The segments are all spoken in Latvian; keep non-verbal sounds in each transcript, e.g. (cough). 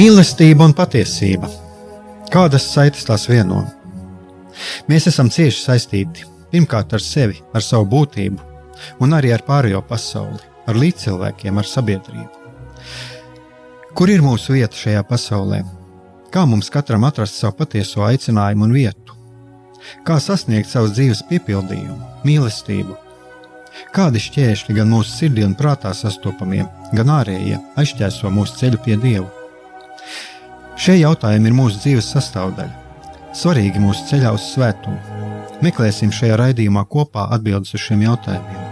Mīlestība un patiesība. Kādas saites tās vieno? Mēs esam cieši saistīti pirmkārt ar sevi, ar savu būtību, un arī ar pārējo pasauli, ar līdzcilvēkiem, ar sabiedrību. Kur ir mūsu vieta šajā pasaulē? Kā mums katram atrast savu patieso aicinājumu un vietu? Kā sasniegt savas dzīves piepildījumu, mīlestību? Kādi šķēršļi gan mūsu sirdī un prātā sastopamie, gan ārējie aizķēso mūsu ceļu pie Dieva? Šie jautājumi ir mūsu dzīves sastāvdaļa, svarīgi mūsu ceļā uz svētumu. Meklēsim šajā raidījumā kopā atbildes uz šiem jautājumiem.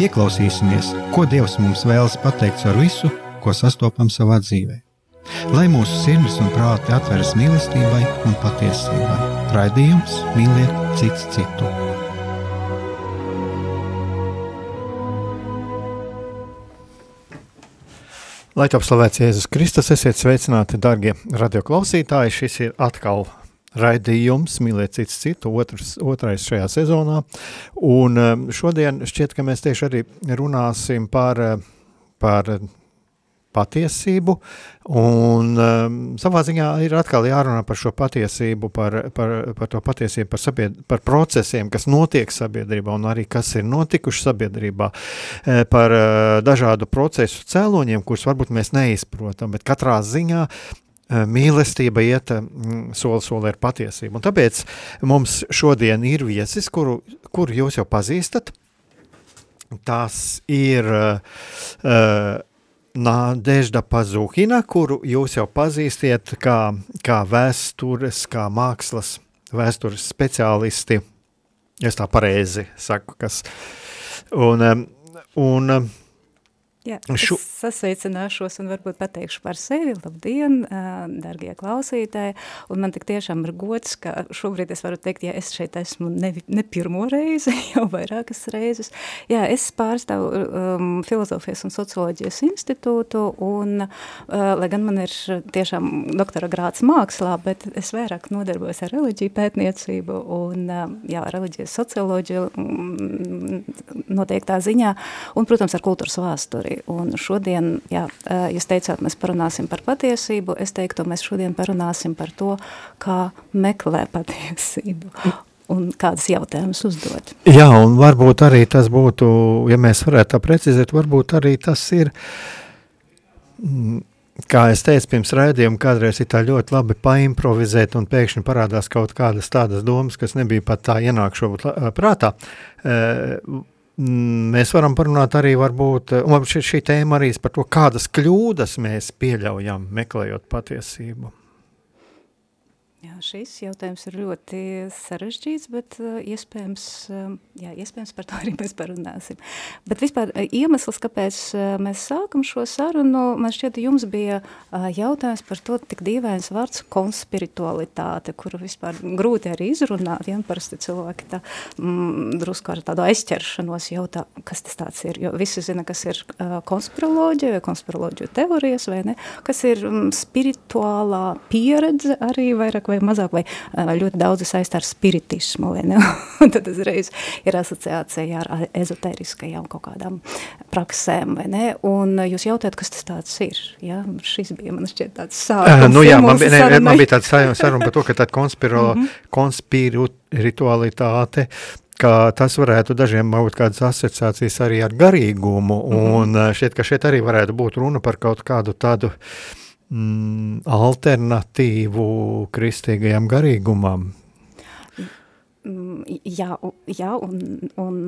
Ieklausīsimies, ko Dievs mums vēlas pateikt ar visu, ko sastopam savā dzīvē. Lai mūsu sirds un prāti atveras mīlestībai un patiesībai. Raidījums mīliet cits citu. Lai top slavēts Jēzus Kristus, esiet sveicināti, darbie radioklausītāji. Šis ir atkal raidījums, mīliet cits citu, otrs, otrais šajā sezonā. Un um, šodien šķiet, ka mēs tieši arī runāsim par, par patiesību, un um, savā ziņā ir atkal jārunā par šo patiesību, par, par, par to patiesību, par, sabied, par procesiem, kas notiek sabiedrībā, un arī kas ir notikuši sabiedrībā, e, par uh, dažādu procesu cēloņiem, kurus varbūt mēs neizprotam, bet katrā ziņā e, mīlestība iet soli soli ar patiesību. Un tāpēc mums šodien ir viesis, kuru, kuru jūs jau pazīstat. Tas ir uh, Nādežda Pazuhina, kuru jūs jau pazīstiet kā, kā vēstures, kā mākslas vēstures speciālisti. Es tā pareizi saku, kas. Un, un Jā, Šo... es sasveicināšos un varbūt pateikšu par sevi. Labdien, dargie klausītāji. Un man tik tiešām ir gods, ka šobrīd es varu teikt, ja es šeit esmu ne, ne pirmo reizi, (laughs) jau vairākas reizes. Jā, es pārstāvu um, Filozofijas un socioloģijas institūtu un, uh, lai gan man ir tiešām doktora grāts mākslā, bet es vairāk nodarbojos ar reliģiju pētniecību un, uh, jā, reliģijas socioloģiju um, noteiktā ziņā un, protams, ar kultūras vēsturi. Un šodien, jā, jūs teicāt, mēs parunāsim par patiesību, es teiktu, mēs šodien parunāsim par to, kā meklē patiesību un kādas jautājumas uzdot. Jā, un varbūt arī tas būtu, ja mēs varētu tā precizēt, varbūt arī tas ir, mm, kā es teicu pirms raidījuma, kādreiz ir tā ļoti labi paimprovizēt un pēkšņi parādās kaut kādas tādas domas, kas nebija pat tā ienāk šobūt prātā. Mm, mēs varam parunāt arī varbūt, un šī, šī tēma arī par to, kādas kļūdas mēs pieļaujam meklējot patiesību. Šis jautājums ir ļoti sarežģīts, bet uh, iespējams, uh, jā, iespējams par to arī mēs parunāsim. Bet vispār uh, iemesls, kāpēc mēs sākam šo sarunu, man šķiet, jums bija jautājums par to tik dīvains vārds konspiritualitāte, kuru vispār grūti arī izrunāt, ja, parasti cilvēki tā mm, drusku ar tādu aizķeršanos jautā, kas tas tāds ir, jo visi zina, kas ir konspiroloģija vai konspiroloģiju teorijas, vai ne, kas ir mm, spirituālā pieredze arī vairāk vai mazāk, vai ļoti daudz saist ar spiritismu, vai ne? (laughs) Un tad uzreiz ir asociācija ar ezotēriskajām kaut kādām praksēm, vai ne? Un jūs jautājat, kas tas tāds ir, ja? Šis bija, man šķiet, tāds sākums. Uh, nu jā, man, ne, man bija tāds saruna par to, ka tāda konspiro, mm -hmm. konspiritualitāte, ka tas varētu dažiem būt kādas asociācijas arī ar garīgumu, mm -hmm. un šķiet, ka šeit arī varētu būt runa par kaut kādu tādu uh, mm, alternatīvu kristīgajam garīgumam. Jā, jā, un, un,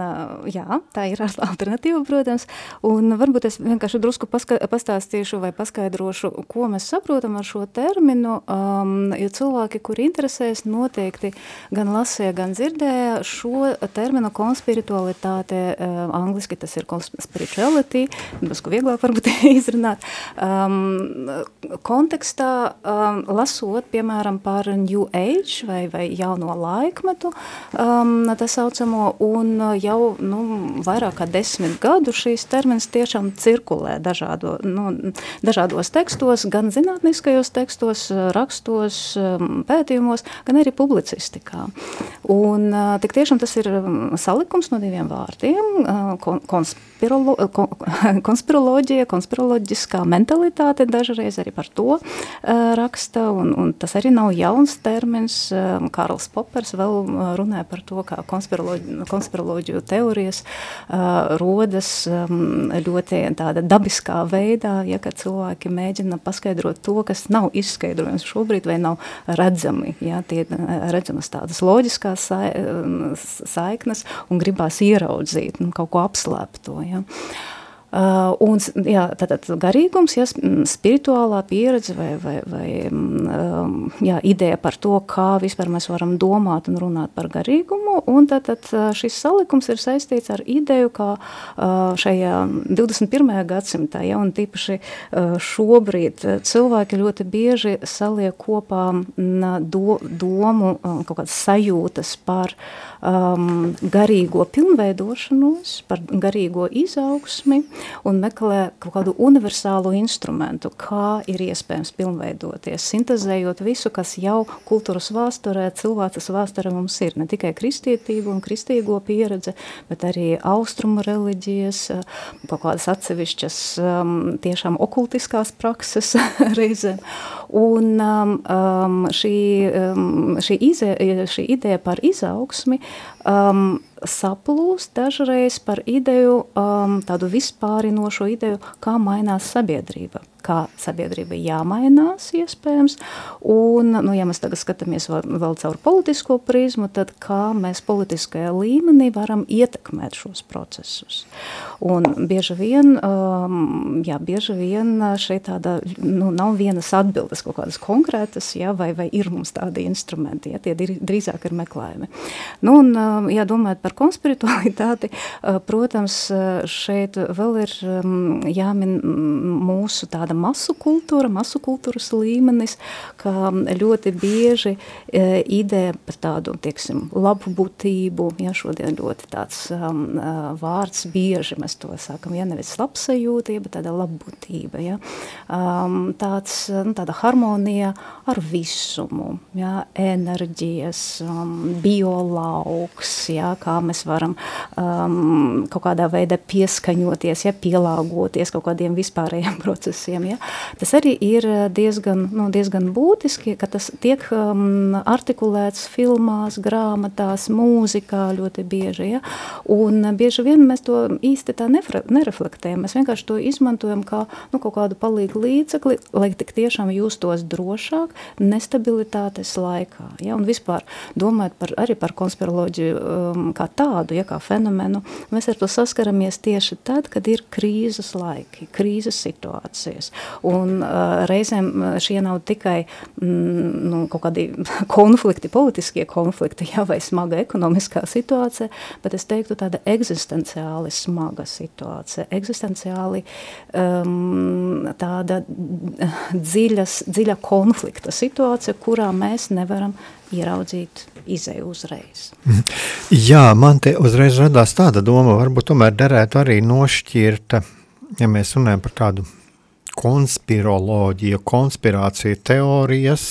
jā, tā ir alternatīva, protams. Un varbūt es vienkārši drusku pastāstīšu vai paskaidrošu, ko mēs saprotam ar šo terminu, um, jo cilvēki, kuri interesēs, noteikti gan lasīja, gan dzirdēja šo terminu konspiritualitāte, um, angliski tas ir spirituality, drusku vieglāk varbūt (laughs) izrunāt, um, kontekstā um, lasot, piemēram, par New Age vai, vai jauno laikmetu, um, tā saucamo, un jau nu, vairāk kā desmit gadu šīs termins tiešām cirkulē dažādo, nu, dažādos tekstos, gan zinātniskajos tekstos, rakstos, pētījumos, gan arī publicistikā. Un tik tiešām tas ir salikums no diviem vārdiem, konspirolo, (laughs) konspiroloģija, konspiroloģiskā mentalitāte dažreiz arī par to raksta, un, un tas arī nav jauns termins. Kārls Popers vēl runāja par to, kā konspiroloģiju, konspiroloģiju teorijas uh, rodas um, ļoti tāda dabiskā veidā, ja kad cilvēki mēģina paskaidrot to, kas nav izskaidrojams šobrīd vai nav redzami. Ja, tie redzamas tādas loģiskās sa saiknes un gribās ieraudzīt, nu, kaut ko apslēpto. Ja. Uh, Uh, un, jā, tātad garīgums, ja, spirituālā pieredze vai, vai, vai um, jā, ideja par to, kā vispār mēs varam domāt un runāt par garīgumu, un tātad šis salikums ir saistīts ar ideju, kā uh, šajā 21. gadsimtā, ja, un tīpaši uh, šobrīd cilvēki ļoti bieži saliek kopā do, domu, kaut kādas sajūtas par um, garīgo pilnveidošanos, par garīgo izaugsmi, un meklē kaut kādu universālu instrumentu, kā ir iespējams pilnveidoties, sintezējot visu, kas jau kultūras vēsturē, cilvēces vēsturē mums ir, ne tikai kristietība un kristīgo pieredze, bet arī austrumu reliģijas, kaut kādas atsevišķas um, tiešām okultiskās prakses (laughs) reizēm. Un um, um, šī, um, šī, ize, šī ideja par izaugsmi um, saplūst dažreiz par ideju, um, tādu vispārinošo ideju, kā mainās sabiedrība kā sabiedrība jāmainās iespējams, un, nu, ja mēs tagad skatāmies vēl, vēl caur politisko prizmu, tad kā mēs politiskajā līmenī varam ietekmēt šos procesus. Un bieži vien, um, jā, bieži vien šeit tāda, nu, nav vienas atbildes kaut kādas konkrētas, jā, vai, vai ir mums tādi instrumenti, jā, tie drīzāk ir meklējumi. Nu, un, um, jā, domājot par konspiritualitāti, uh, protams, šeit vēl ir um, jāmin mūsu tāda tāda masu kultūra, masu kultūras līmenis, ka ļoti bieži e, ideja par tādu, tieksim, labu būtību, ja šodien ļoti tāds um, vārds bieži mēs to sākam, ja nevis labsajūtība, bet tāda labbūtība, ja, um, tāds, nu, tāda harmonija ar visumu, ja, enerģijas, um, biolauks, ja, kā mēs varam um, kaut kādā veidā pieskaņoties, ja, pielāgoties kaut kādiem vispārējiem (laughs) procesiem, cilvēkiem. Ja? Tas arī ir eh, diezgan, nu, diezgan būtiski, ka tas tiek um, artikulēts filmās, grāmatās, mūzikā ļoti bieži. Ja? Un bieži vien mēs to īsti tā nereflektējam. Mēs vienkārši to izmantojam kā nu, kaut kādu palīgu līdzekli, lai tik tiešām justos drošāk nestabilitātes laikā. Ja? Un vispār domājot par, arī par konspiroloģiju um, kā tādu, ja, kā fenomenu, mēs ar to saskaramies tieši tad, kad ir krīzes laiki, krīzes situācijas. Un uh, reizēm šie nav tikai mm, nu, kaut kādi (laughs) konflikti, politiskie konflikti, jā, vai smaga ekonomiskā situācija, bet es teiktu tāda eksistenciāli smaga situācija, eksistenciāli um, tāda dziļas, dziļa konflikta situācija, kurā mēs nevaram ieraudzīt izēju uzreiz. Mhm. Jā, man te uzreiz radās tāda doma, varbūt tomēr derētu arī nošķirt, ja mēs runājam par tādu konspiroloģija, konspirācija teorijas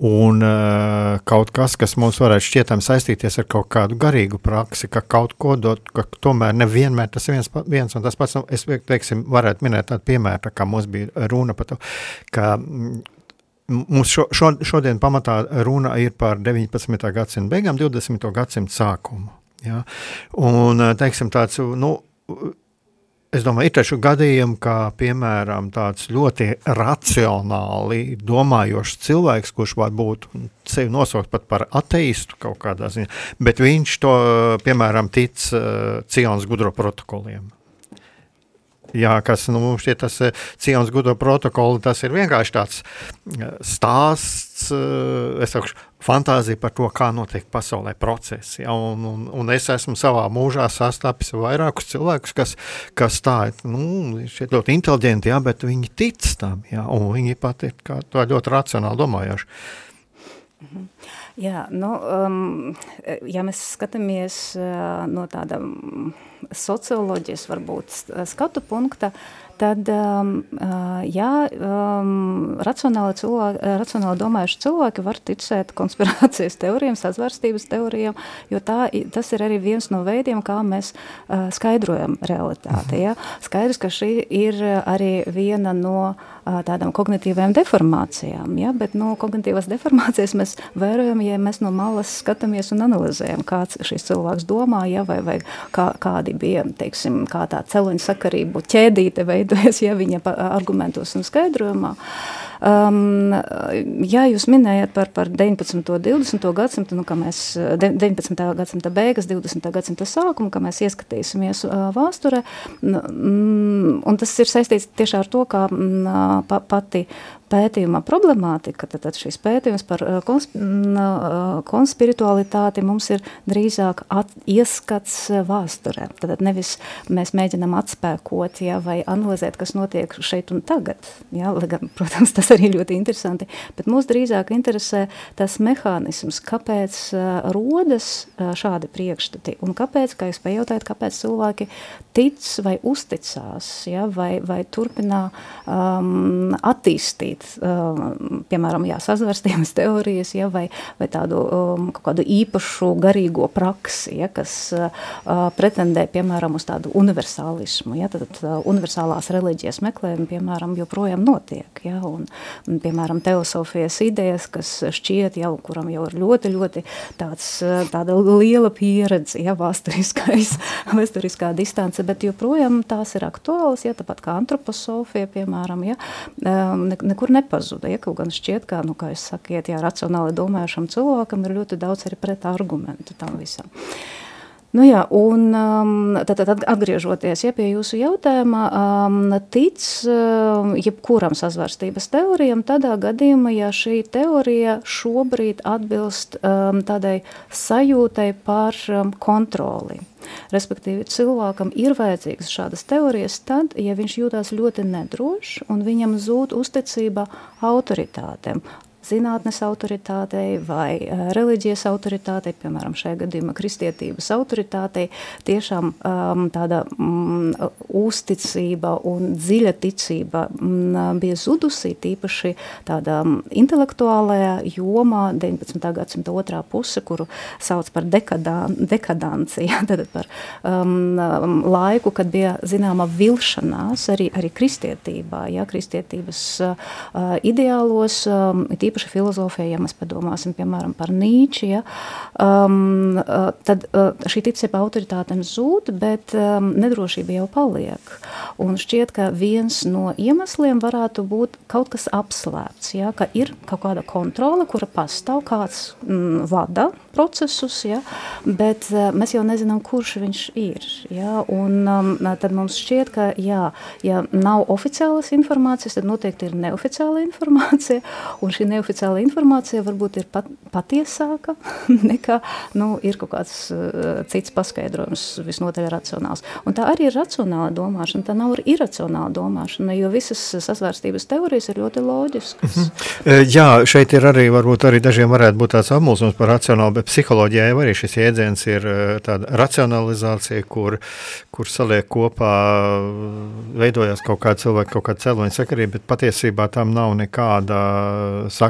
un uh, kaut kas, kas mums varētu šķietam saistīties ar kaut kādu garīgu praksi, ka kaut ko dot, ka tomēr nevienmēr tas viens, viens un tas pats, nu, es teiksim, varētu minēt tādu piemēru, tā kā mums bija runa par to, ka mm, mums šo, šo, šodien pamatā runa ir par 19. gadsimtu beigām, 20. gadsimtu sākumu. Ja? Un, teiksim, tāds, nu, Es domāju, ir taču gadījumi, kā piemēram tāds ļoti racionāli domājošs cilvēks, kurš varbūt sevi nosaukt pat par ateistu kaut kādā ziņā, bet viņš to, piemēram, tic uh, Cionas gudro protokoliem. Jā, kas nu, šķiet, tas eh, Cionas gudro protokoli, tas ir vienkārši tāds eh, stāsts, eh, es saukšu, fantāzija par to, kā notiek pasaulē procesi. Ja, un, un, un es esmu savā mūžā sastapis vairākus cilvēkus, kas, kas tā nu, ir ļoti inteliģenti, ja, bet viņi tic tam, ja, un viņi pat ir kā, ļoti racionāli domājoši. Mhm. Jā, nu, um, ja mēs skatāmies uh, no tāda socioloģijas varbūt skatu punkta, tad, um, jā, um, racionāli, cilvēki, racionāli domājuši cilvēki var ticēt konspirācijas teorijām, sazvērstības teorijām, jo tā, tas ir arī viens no veidiem, kā mēs uh, skaidrojam realitāti. Mhm. Ja? Skaidrs, ka šī ir arī viena no uh, tādām kognitīvajām deformācijām, ja? bet no kognitīvās deformācijas mēs vērojam, ja mēs no malas skatāmies un analizējam, kāds šis cilvēks domā, ja? vai, vai kā, kādi bija, teiksim, kā tā celoņa sakarību ķēdīte veidojas ja, viņa argumentos un skaidrojumā. Um, jā, jūs minējat par, par 19. un 20. gadsimtu, nu, ka mēs 19. gadsimta beigas, 20. gadsimta sākumu, ka mēs ieskatīsimies uh, vēsturē, mm, un tas ir saistīts tieši ar to, kā mm, pa, pati pētījuma problemātika, tad, tad šis pētījums par uh, konsp uh, konspiritualitāti mums ir drīzāk at, ieskats uh, vēsturē. Tad nevis mēs mēģinām atspēkot ja, vai analizēt, kas notiek šeit un tagad. Ja, gan, (laughs) protams, tas arī ļoti interesanti, bet mūs drīzāk interesē tas mehānisms, kāpēc uh, rodas uh, šādi priekšstati un kāpēc, kā jūs pajautājat, kāpēc cilvēki tic vai uzticās, ja, vai, vai turpinā um, attīstīt šeit, um, piemēram, jā, sazvērstības teorijas, ja, vai, vai tādu um, kādu īpašu garīgo praksi, ja, kas uh, pretendē, piemēram, uz tādu universālismu. Ja, tad uh, universālās reliģijas meklējumi, piemēram, joprojām notiek. Ja, un, piemēram, teosofijas idejas, kas šķiet jau, kuram jau ir ļoti, ļoti tāds, uh, tāda liela pieredze, ja, vēsturiskais, (laughs) vēsturiskā distance, bet joprojām tās ir aktuālas, ja, tāpat kā antroposofija, piemēram, ja, um, ne, nekur nekur nepazuda. Ja, kaut gan šķiet, ka, nu, kā jūs sakiet, jā, racionāli domājušam cilvēkam ir ļoti daudz arī pret argumentu tam visam. Nu jā, un um, tad, tad atgriežoties ja, pie jūsu jautājuma, um, tic um, jebkuram sazvērstības teorijam tādā gadījumā, ja šī teorija šobrīd atbilst tādai sajūtai par kontroli. Respektīvi, cilvēkam ir vajadzīgas šādas teorijas tad, ja viņš jūtās ļoti nedrošs un viņam zūd uzticība autoritātēm, zinātnes autoritātei vai uh, reliģijas autoritātei, piemēram, šajā gadījumā kristietības autoritātei, tiešām um, tāda um, uzticība un dziļa ticība um, bija zudusi, tīpaši tādā um, intelektuālajā jomā 19. gadsimta otrā puse, kuru sauc par dekadan, dekadanci, (laughs) tad par um, laiku, kad bija zināma vilšanās arī, arī kristietībā, ja, kristietības uh, ideālos, um, tīpaši īpaši filozofija, ja mēs padomāsim, piemēram, par Nīči, ja, um, uh, tad uh, šī ticība autoritātēm zūd, bet um, nedrošība jau paliek. Un šķiet, ka viens no iemesliem varētu būt kaut kas apslēpts, ja, ka ir kaut kāda kontrole, kura pastāv, kāds mm, vada procesus, ja, bet uh, mēs jau nezinām, kurš viņš ir. Ja, un um, tad mums šķiet, ka jā, ja nav oficiālas informācijas, tad noteikti ir neoficiāla (laughs) informācija, un šī neoficiāla informācija varbūt ir pat, patiesāka (laughs) nekā nu, ir kaut kāds uh, cits paskaidrojums, visnotaļ racionāls. Un tā arī ir racionāla domāšana, tā nav iracionāla domāšana, jo visas sasvērstības teorijas ir ļoti loģiskas. Mm -hmm. Jā, šeit ir arī, varbūt arī dažiem varētu būt tāds apmulsums par racionālu, bet psiholoģijā jau arī šis jēdziens ir eh, tāda racionalizācija, kur, kur saliek kopā, veidojās kaut kāda cilvēka, kaut kāda celoņa sakarība, bet patiesībā tam nav nekāda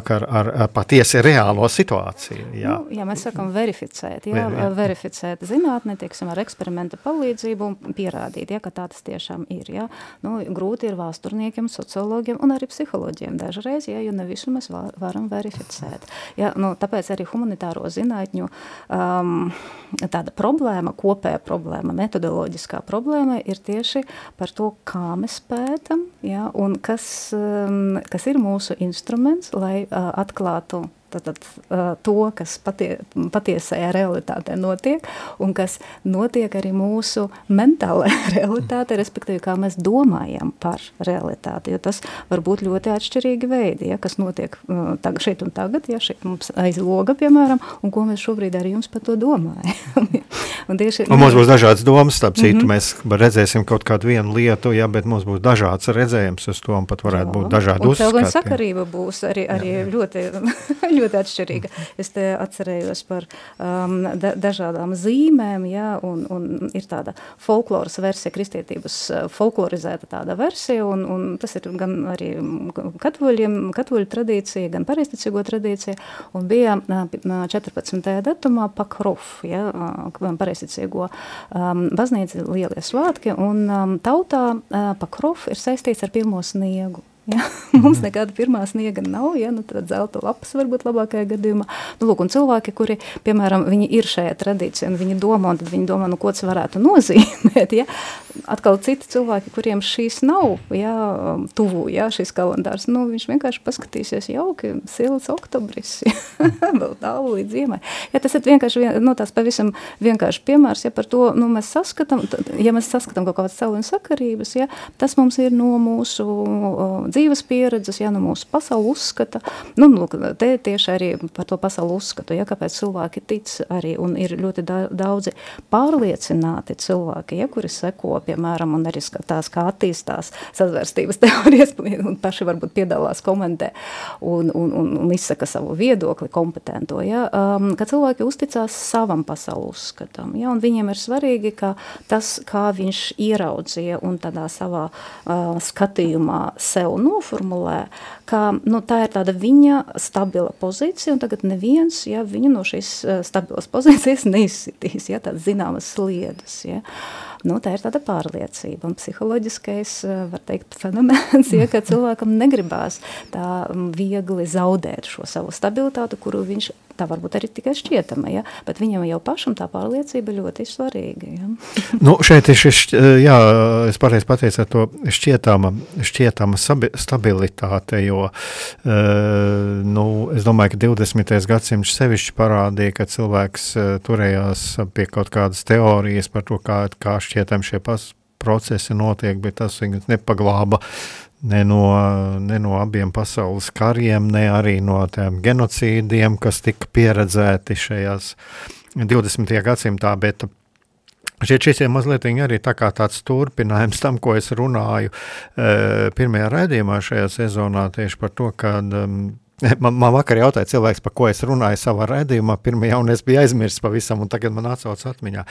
sakara ar, ar patiesi reālo situāciju. Jā, nu, jā mēs sakam verificēt, jā, jā. verificēt zinātni, tieksim, ar eksperimenta palīdzību un pierādīt, ja, ka tā tas tiešām ir. Ja. Nu, grūti ir vēsturniekiem, sociologiem un arī psiholoģiem dažreiz, ja, jo ne visu mēs varam verificēt. Ja, nu, tāpēc arī humanitāro zinātņu um, tāda problēma, kopēja problēma, metodoloģiskā problēma ir tieši par to, kā mēs pētam, ja, un kas, um, kas ir mūsu instruments, lai atklātu Tātad, to, kas patie, patiesajā realitātē notiek, un kas notiek arī mūsu mentālajā (laughs) realitātē, respektīvi, kā mēs domājam par realitāti. Jo tas var būt ļoti atšķirīgi veidi, ja, kas notiek tagad, šeit un tagad, ja šeit mums aiz loga, piemēram, un ko mēs šobrīd ar jums par to domājam. (laughs) un tieši, un mums būs dažādas domas, starp citu, mm -hmm. mēs redzēsim kaut kādu vienu lietu, ja, bet mums būs dažāds redzējums uz to, un pat varētu jā. būt dažādi uzskati. Un sakarība būs arī, arī jā, jā. ļoti (laughs) ļoti atšķirīga. Es te atcerējos par um, da, dažādām zīmēm, ja, un, un ir tāda folkloras versija, kristietības uh, folklorizēta tāda versija, un, un tas ir gan arī katoļiem, katoļu tradīcija, gan pareisticīgo tradīcija, un bija 14. datumā pakruf, ja, pareisticīgo um, baznīca lielie svētki, un um, tautā uh, pakruf ir saistīts ar pirmo sniegu. Ja? (laughs) Mums mhm. nekāda pirmā sniega nav, ja? nu, tad zelta lapas varbūt labākajā gadījumā. Nu, lūk, un cilvēki, kuri, piemēram, viņi ir šajā tradīcijā, un viņi domā, un tad viņi domā, nu, ko tas varētu (laughs) nozīmēt, ja? Atkal citi cilvēki, kuriem šīs nav, ja, tuvu, ja, šis kalendārs, nu, viņš vienkārši paskatīsies jauki, silts oktobris, ja? (laughs) vēl tālu līdz ziemai. Ja, tas ir vienkārši, vien, nu, tās pavisam vienkārši piemērs, ja par to, nu, mēs saskatām, ja mēs saskatām kaut kādas un sakarības, ja, tas mums ir no mūsu uh, dzīves pieredzes, ja no mūsu pasauli uzskata. Nu, nu, te tieši arī par to pasauli uzskatu, ja kāpēc cilvēki tic arī, un ir ļoti da daudzi pārliecināti cilvēki, ja, kuri seko, piemēram, un arī skatās, kā attīstās sazvērstības teorijas, (laughs) un paši varbūt piedalās komentē un, un, un, un izsaka savu viedokli kompetento, ja, um, ka cilvēki uzticās savam pasauli uzskatam, ja, un viņiem ir svarīgi, ka tas, kā viņš ieraudzīja un tādā savā uh, skatījumā sev noformulē, ka nu, tā ir tāda viņa stabila pozīcija, un tagad neviens ja, viņu no šīs uh, stabilas (laughs) pozīcijas neizsitīs, ja, tādas zināmas sliedas. Ja. Nu, tā ir tāda pārliecība un psiholoģiskais, eh, var teikt, fenomens, ja, ka (laughs) cilvēkam negribās tā mm, viegli zaudēt šo savu stabilitāti, kuru viņš tā varbūt arī tikai šķietama, ja, bet viņam jau pašam tā pārliecība ļoti svarīga. Ja. (laughs) nu, šeit ir šis, jā, es pareizi pateicu ar to šķietama, šķietama stabilitāte, jo, uh, nu, es domāju, ka 20. gadsimts sevišķi parādīja, ka cilvēks uh, turējās pie kaut kādas teorijas par to, kā, kā šķietam šie procesi notiek, bet tas viņus nepaglāba ne no, ne no abiem pasaules kariem, ne arī no tiem genocīdiem, kas tika pieredzēti šajās 20. gadsimtā, bet Šeit šis ir mazliet arī tā tāds turpinājums tam, ko es runāju e, pirmajā raidījumā šajā sezonā tieši par to, ka (laughs) Man, man vakar jautāja cilvēks, par ko es runāju savā raidījumā, pirmajā, un es biju aizmirsis pavisam, un tagad man atsauc atmiņā,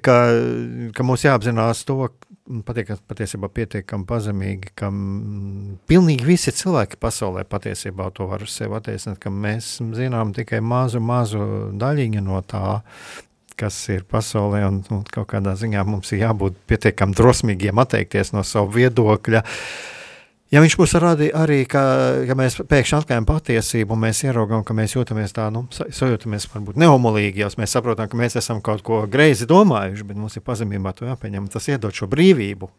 ka, ka mums jāapzinās to, patiek, patiesībā pietiekami pazemīgi, ka pilnīgi visi cilvēki pasaulē patiesībā to var sev attiecināt, ka mēs zinām tikai mazu, mazu daļiņu no tā, kas ir pasaulē, un, un kaut kādā ziņā mums ir jābūt pietiekami drosmīgiem atteikties no savu viedokļa, uh, Ja viņš būs arī, arī ka, ja mēs pēkšņi atklājam patiesību, un mēs ieraugām, ka mēs jūtamies tā, nu, sajūtamies varbūt neomolīgi, jau mēs saprotam, ka mēs esam kaut ko greizi domājuši, bet mums ir pazemībā to jāpieņem, tas iedod šo brīvību.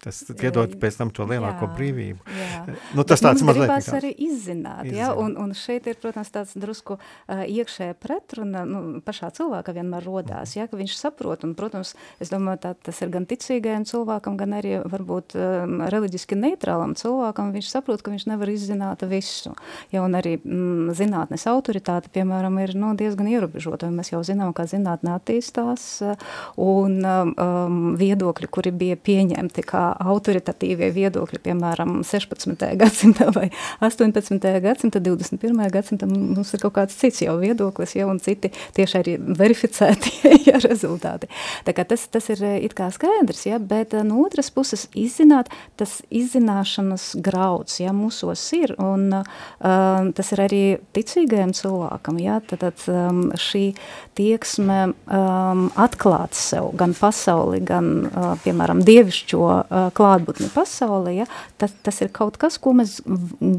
Tas iedod pēc tam to lielāko jā, brīvību. Jā. Nu, tas tāds mazliet nekā. arī izzināt, izzināt. Ja? Un, un šeit ir, protams, tāds drusku uh, iekšēja pretruna, nu, pašā cilvēka vienmēr rodās, ja? ka viņš saprot, un, protams, es domāju, tā, tas ir gan ticīgajam cilvēkam, gan arī varbūt um, reliģiski neitrālam cilvēkam, viņš saprot, ka viņš nevar izzināt visu. Ja? Un arī mm, zinātnes autoritāte, piemēram, ir nu, diezgan ierobežota, mēs jau zinām, kā zinātne attīstās, un um, viedokļi, kuri bija pieņemti kā autoritatīvie viedokļi, piemēram, 16. gadsimta vai 18. gadsimta, 21. gadsimta, mums ir kaut kāds cits jau viedoklis, jau un citi tieši arī verificēti (laughs) ja, rezultāti. Tā kā tas, tas ir it kā skaidrs, ja, bet eh, no otras puses izzināt, tas izzināšanas grauds, ja, mūsos ir, un uh, tas ir arī ticīgajam cilvēkam, ja, tad, tad um, šī tieksme um, atklāt sev gan pasauli, gan, uh, piemēram, dievišķo uh, klātbūtni pasaulē, ja, tas, tas ir kaut kas, ko mēs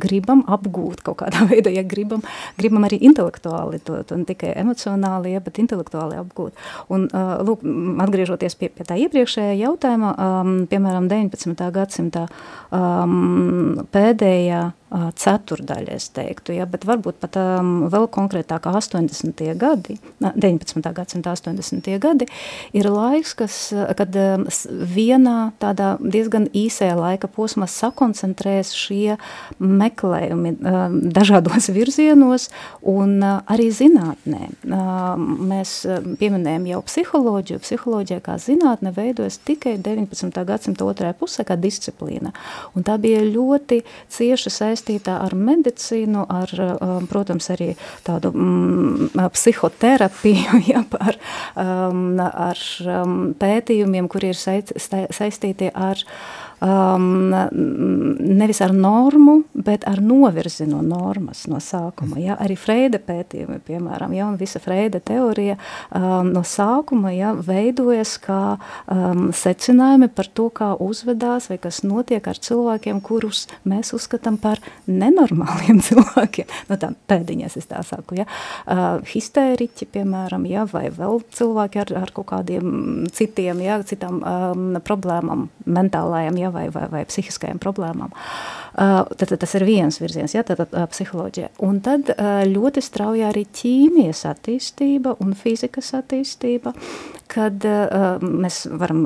gribam apgūt kaut kādā (laughs) veidā, ja gribam, gribam arī intelektuāli to, to ne tikai emocionāli, ja, bet intelektuāli apgūt. Un, lūk, atgriežoties pie, pie tā iepriekšējā jautājuma, um, piemēram, 19. gadsimta um, pēdējā ceturdaļa, es teiktu, ja, bet varbūt pat um, vēl konkrētāk 80. gadi, 19. gadsimta 80. gadi, ir laiks, kas, kad um, vienā tādā diezgan īsajā laika posmā sakoncentrēs šie meklējumi um, dažādos (laughs) virzienos un uh, arī zinātnē. Uh, mēs pieminējam jau psiholoģiju, psiholoģija kā zinātne veidojas tikai 19. gadsimta otrajā pusē kā disciplīna, un tā bija ļoti cieši saistīta saistīta ar medicīnu, ar, um, protams, arī tādu mm, psihoterapiju, (laughs) ja, par, um, ar um, pētījumiem, kuri ir saistīti ar um, nevis ar normu, bet ar novirzi no normas no sākuma. Ja? Arī Freida pētījumi, piemēram, ja? un visa Freida teorija um, no sākuma ja, veidojas kā um, secinājumi par to, kā uzvedās vai kas notiek ar cilvēkiem, kurus mēs uzskatām par nenormāliem (laughs) cilvēkiem. No nu, tā pēdiņas es tā saku, ja? Uh, histēriķi, piemēram, ja? vai vēl cilvēki ar, ar kaut kādiem citiem, ja? citām um, problēmām, mentālajām, ja? Vai, vai, vai psihiskajām problēmām. Uh, tad, tad tas ir viens virziens, ja, tad uh, psiholoģija. Un tad uh, ļoti strauja arī ķīmijas attīstība un fizikas attīstība, kad uh, mēs varam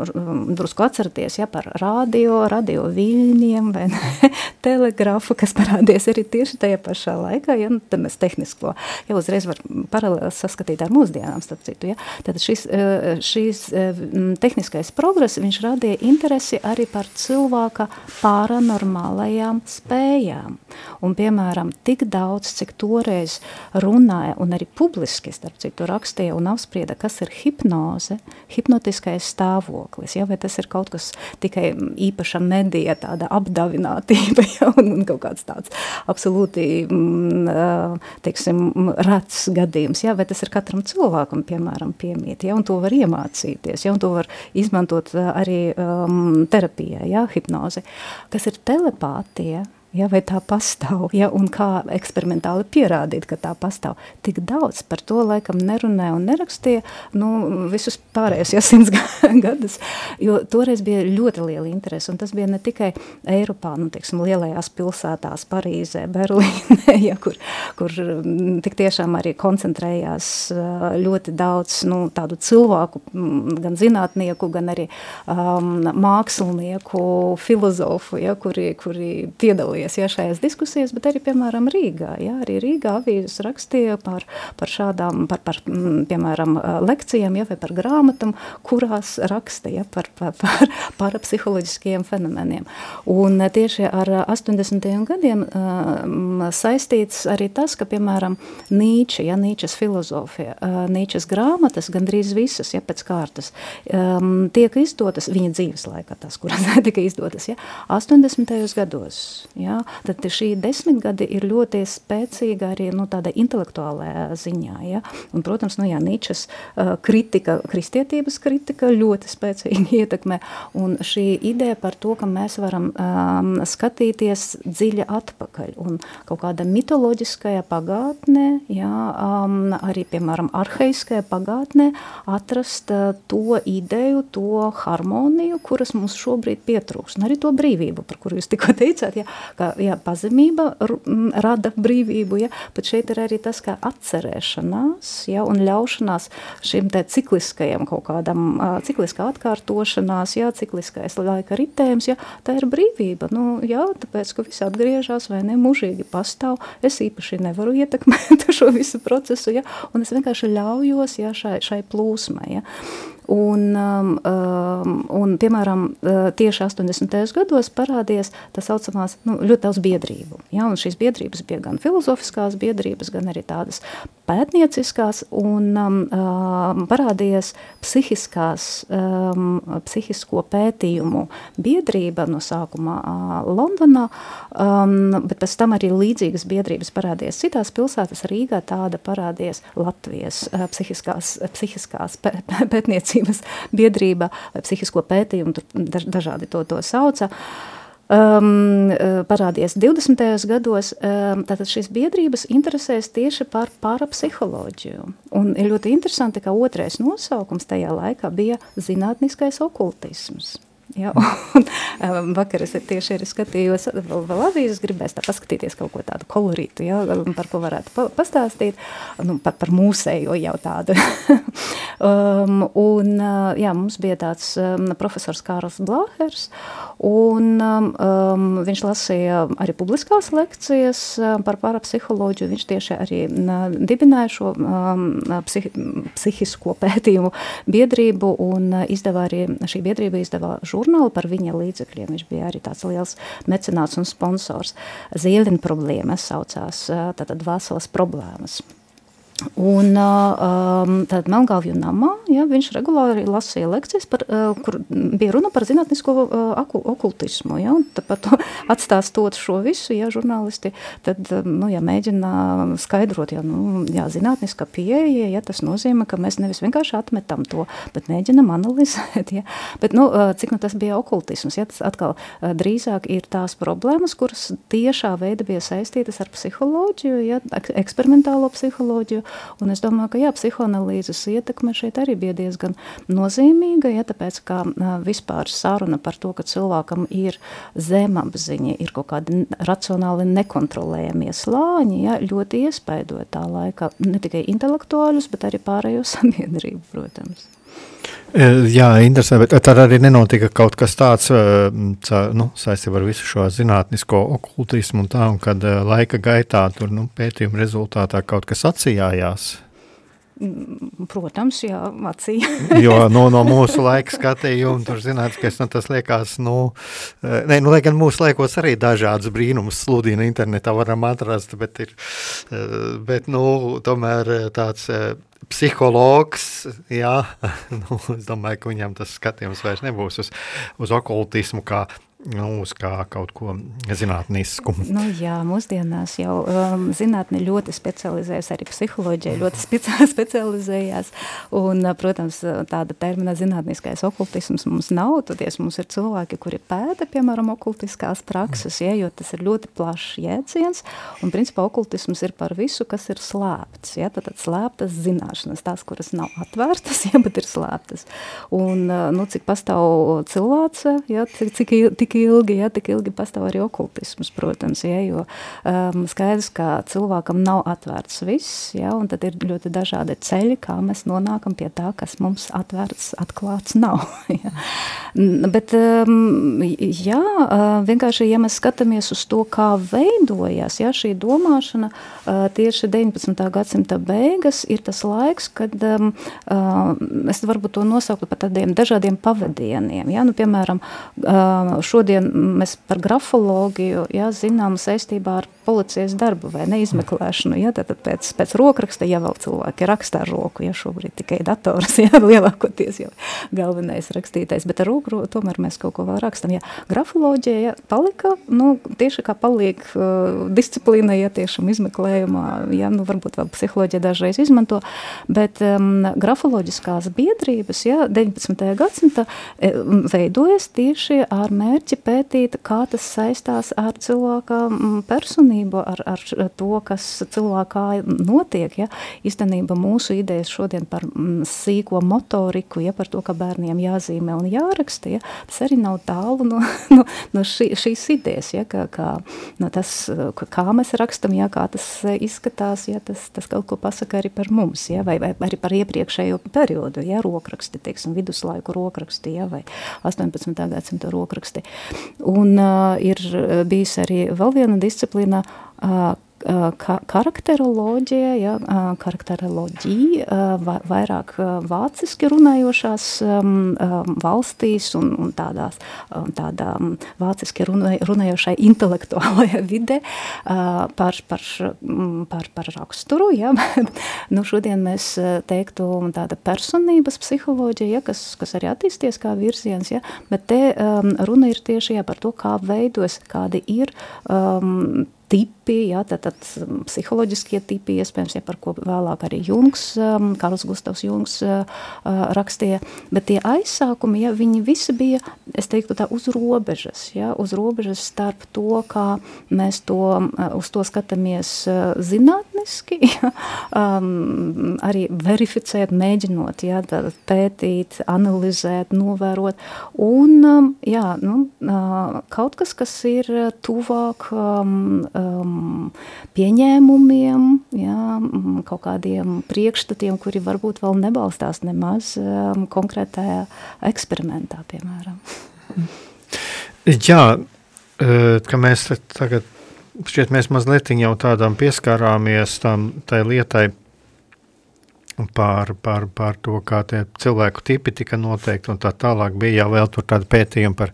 drusku atcerēties ja, par radio, radio viļņiem vai ne, (laughs) telegrafu, kas parādies arī tieši tajā pašā laikā, ja, nu, tad mēs tehnisko, ja uzreiz var paralēli saskatīt ar mūsdienām, starp citu, ja. Tad šis, uh, šis uh, tehniskais progress, viņš radīja interesi arī par cilvēka paranormālajām spējām. Un, piemēram, tik daudz, cik toreiz runāja un arī publiski, starp citu, rakstīja un apsprieda, kas ir hipnoze, hipnotiskais stāvoklis, ja, vai tas ir kaut kas tikai īpaša medija, tāda apdavinātība, (laughs) ja, un, un kaut kāds tāds absolūti, mm, teiksim, rats gadījums, ja, vai tas ir katram cilvēkam, piemēram, piemīt, ja, un to var iemācīties, ja, un to var izmantot arī um, terapijā, ja, hipnozi. Kas ir telepātija, ja, vai tā pastāv, ja, un kā eksperimentāli pierādīt, ka tā pastāv. Tik daudz par to laikam nerunāja un nerakstīja, nu, visus pārējos, ja (laughs) simts gadus, jo toreiz bija ļoti liela interese, un tas bija ne tikai Eiropā, nu, teiksim, lielajās pilsētās, Parīzē, Berlīnē, (laughs) ja, kur, kur mm, tik tiešām arī koncentrējās ļoti daudz, nu, tādu cilvēku, mm, gan zinātnieku, gan arī um, mākslinieku, filozofu, ja, kuri, kuri piedalījās piedalījies ja, šajās diskusijās, bet arī, piemēram, Rīgā. Ja, arī Rīgā avīzes rakstīja par, par šādām, par, par, mm, piemēram, lekcijām ja, vai par grāmatām, kurās raksta ja, par, par, par (laughs) parapsiholoģiskiem fenomeniem. Un tieši ar 80. gadiem saistīts arī tas, ka, piemēram, Nīče, ja, Nīčes filozofija, Nīčes grāmatas, gandrīz visas, ja pēc kārtas, tiek izdotas viņa dzīves laikā, tās, kuras (laughs) tika izdotas, ja, 80. gados. Ja, Ja? Tad šī desmitgadi ir ļoti spēcīga arī nu, tādā intelektuālajā ziņā. Ja? Un, protams, nu, jā, Nīčes uh, kritika, kristietības kritika ļoti spēcīgi (laughs) ietekmē. Un šī ideja par to, ka mēs varam um, skatīties dziļi atpakaļ un kaut kāda mitoloģiskajā pagātnē, ja, um, arī, piemēram, arhaiskajā pagātnē atrast uh, to ideju, to harmoniju, kuras mums šobrīd pietrūks. Un arī to brīvību, par kuru jūs tikko teicāt, ja, ka jā, pazemība rada brīvību, ja, bet šeit ir arī tas, kā atcerēšanās, ja, un ļaušanās šim te cikliskajam kaut kādam, cikliskā atkārtošanās, jā, cikliskais laika ritējums, ja, tā ir brīvība, nu, jā, tāpēc, ka viss atgriežas vai ne, mužīgi pastāv, es īpaši nevaru (laughs) ietekmēt šo visu procesu, ja, un es vienkārši ļaujos, ja, šai, šai plūsmai, ja. Un, um, um, un, piemēram, uh, tieši 80. gados parādījās tā saucamās nu, ļoti daudz biedrību. Ja, un šīs biedrības bija gan filozofiskās biedrības, gan arī tādas pētnieciskās, un um, um, parādījās psihiskās, um, psihisko pētījumu biedrība no sākumā uh, Londonā, um, bet pēc tam arī līdzīgas biedrības parādījās citās pilsētas, Rīgā tāda parādījās Latvijas uh, psihiskās, psihiskās pē, pētniecības (laughs) biedrība vai psihisko pētījumu, tur dažādi to, to sauca. Uh, um, parādījies 20. gados, um, tātad šīs biedrības interesēs tieši par parapsiholoģiju. Un ir ļoti interesanti, ka otrais nosaukums tajā laikā bija zinātniskais okultisms. Ja, un, um, vakar es tieši arī skatījos, vēl, vēl avīzes gribēs tā paskatīties kaut ko tādu kolorītu, ja, par ko varētu pa, pastāstīt, nu, par, par mūsējo jau tādu. (laughs) um, un, uh, jā, mums bija tāds um, profesors Kārls Blāhers, un um, um, viņš lasīja arī publiskās lekcijas um, par parapsiholoģiju, viņš tieši arī dibināja šo um, psihi, psihisko pētījumu biedrību un uh, izdevā arī, šī biedrība izdevā žurnālu, žurnālu par viņa līdzekļiem. Viņš bija arī tāds liels mecenāts un sponsors. Zieļina problēmas saucās, tātad veselas problēmas. Un um, tad Melngāvju namā ja, viņš regulāri lasīja lekcijas, par, uh, kur bija runa par zinātnisko uh, okultismu. Ja, tāpat (laughs) atstāstot šo visu, ja žurnālisti tad, nu, ja, mēģina skaidrot, ja, nu, ja zinātniska pieeja, ja, tas nozīmē, ka mēs nevis vienkārši atmetam to, bet mēģinam analizēt. Ja. Bet, nu, cik nu tas bija okultisms, ja, tas atkal drīzāk ir tās problēmas, kuras tiešā veida bija saistītas ar psiholoģiju, ja, eksperimentālo psiholoģiju, Un es domāju, ka jā, psihoanalīzes ietekme šeit arī bija diezgan nozīmīga, ja, tāpēc kā vispār saruna par to, ka cilvēkam ir zemapziņa, ir kaut kādi racionāli nekontrolējamie slāņi, ja, ļoti iespaidoja tā laika ne tikai intelektuāļus, bet arī pārējo (laughs) sabiedrību, protams. Jā, interesanti, bet tad arī nenotika kaut kas tāds, nu, saistībā ar visu šo zinātnisko okultismu un tā, un kad laika gaitā tur, nu, pētījuma rezultātā kaut kas atsījājās. Mm, protams, jā, acīja. (laughs) jo no, no mūsu laika skatījuma tur zinātniskais, nu, tas liekas, nu, ne, nu, lai gan mūsu laikos arī dažādas brīnumus sludina internetā varam atrast, bet ir, bet, nu, tomēr tāds psihologs, jā, (laughs) nu, es domāju, ka viņam tas skatījums vairs nebūs uz, uz okultismu kā nu, uz kā kaut ko zinātnisku. Nu, jā, mūsdienās jau um, zinātne ļoti specializējas, arī psiholoģija ļoti (laughs) specializējās, un, uh, protams, tāda termina zinātniskais okultisms mums nav, toties mums ir cilvēki, kuri pēta, piemēram, okultiskās prakses, ja, jo tas ir ļoti plašs jēdziens, un, principā, okultisms ir par visu, kas ir slēpts, ja, tātad slēptas zināšanas, tās, kuras nav atvērtas, (laughs) ja, bet ir slēptas. Un, uh, nu, cik pastāv cilvēce, ja, cik, cik, tik ilgi, ja tik ilgi pastāv arī okultisms, protams, ja, jo um, skaidrs, ka cilvēkam nav atvērts viss, ja, un tad ir ļoti dažādi ceļi, kā mēs nonākam pie tā, kas mums atvērts, atklāts nav. (laughs) ja. Bet, um, jā, vienkārši, ja mēs skatāmies uz to, kā veidojās ja, šī domāšana, uh, tieši 19. gadsimta beigas ir tas laiks, kad um, uh, es varbūt to nosauktu par tādiem dažādiem pavadieniem. Ja, nu, piemēram, uh, šodien šodien mēs par grafologiju jā, zinām saistībā ar policijas darbu vai neizmeklēšanu. Ja, tad pēc, pēc rokraksta, ja vēl cilvēki rakstā ar roku, ja šobrīd tikai dators, (laughs) ja lielākoties jau galvenais rakstītais, bet ar roku tomēr mēs kaut ko vēl rakstam. Ja, grafoloģija ja, palika, nu, tieši kā paliek uh, disciplīna, ja tiešām izmeklējumā, ja, nu, varbūt vēl psiholoģija dažreiz izmanto, bet um, grafoloģiskās biedrības, ja, 19. gadsimta e, veidojas tieši ar mērķi mērķi pētīt, kā tas saistās ar cilvēka mm, personību, ar, ar to, kas cilvēkā notiek. Ja? Īstenībā mūsu idejas šodien par mm, sīko motoriku, ja par to, ka bērniem jāzīmē un jāraksta, ja? tas arī nav tālu no, (laughs) no, no šī, šīs idejas, ja? ka, ka, no tas, kā mēs rakstam, ja? kā tas izskatās, ja? tas, tas kaut ko pasaka arī par mums, ja? vai, vai arī par iepriekšējo periodu, ja? rokraksti, teiksim, viduslaiku rokraksti, ja? vai 18. gadsimta rokraksti. Un uh, ir bijis arī vēl viena disciplīna, uh, karakteroloģija, ja, karakteroloģija, vairāk vāciski runājošās valstīs un, un tādās, tādā vāciski runājošai intelektuālajā vide par, par, par, par raksturu. Ja. (laughs) nu, šodien mēs teiktu tāda personības psiholoģija, ja, kas, kas arī attīsties kā virziens, ja, bet te runa ir tieši ja, par to, kā veidos, kādi ir um, tipi, ja, tad, tad um, psiholoģiskie tipi, iespējams, ja par ko vēlāk arī Jungs, um, Karls Gustavs Jungs uh, uh, rakstīja, bet tie aizsākumi, ja, viņi visi bija, es teiktu tā, uz robežas, ja, uz robežas starp to, kā mēs to, uh, uz to skatāmies uh, zinātniski, (laughs) ja, um, arī verificēt, mēģinot, ja, pētīt, analizēt, novērot, un, um, jā, nu, kaut kas, kas ir tuvāk um, um, pieņēmumiem, jā, mm, kaut kādiem priekšstatiem, kuri varbūt vēl nebalstās nemaz um, konkrētajā eksperimentā, piemēram. Jā, e, ka mēs tagad, šķiet, mēs mazliet jau tādām pieskārāmies tam, tai lietai, par, par, par to, kā tie cilvēku tipi tika noteikti un tā tālāk. Bija jau vēl tur tādi pētījumi par,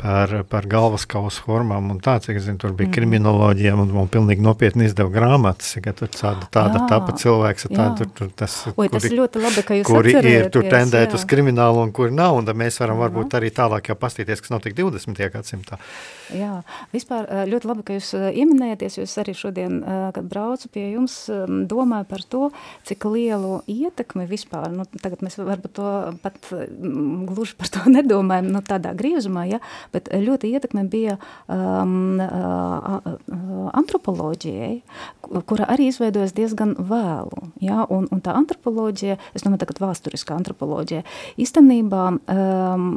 par, par galvaskausu formām un tā, cik es zinu, tur bija mm. kriminoloģija un, un pilnīgi nopietni izdeva grāmatas, ja tur tāda, tāda tapa cilvēks, tā, tur, tur tas, Oi, tas kuri, ļoti labi, ka jūs kuri ir tur tendēt uz kriminālu un kuri nav, un tad mēs varam jā. varbūt arī tālāk jau pastīties, kas notika 20. gadsimtā. Jā, vispār ļoti labi, ka jūs ieminējaties, jo es arī šodien, kad braucu pie jums, domāju par to, cik lielu ietekmi vispār, nu, tagad mēs varbūt to pat gluži par to (laughs) nedomājam, nu, tādā griezumā, ja, bet ļoti ietekme bija um, antropoloģijai, kura arī izveidojas diezgan vēlu, ja, un, un tā antropoloģija, es domāju, tagad vēsturiskā antropoloģija, īstenībā um,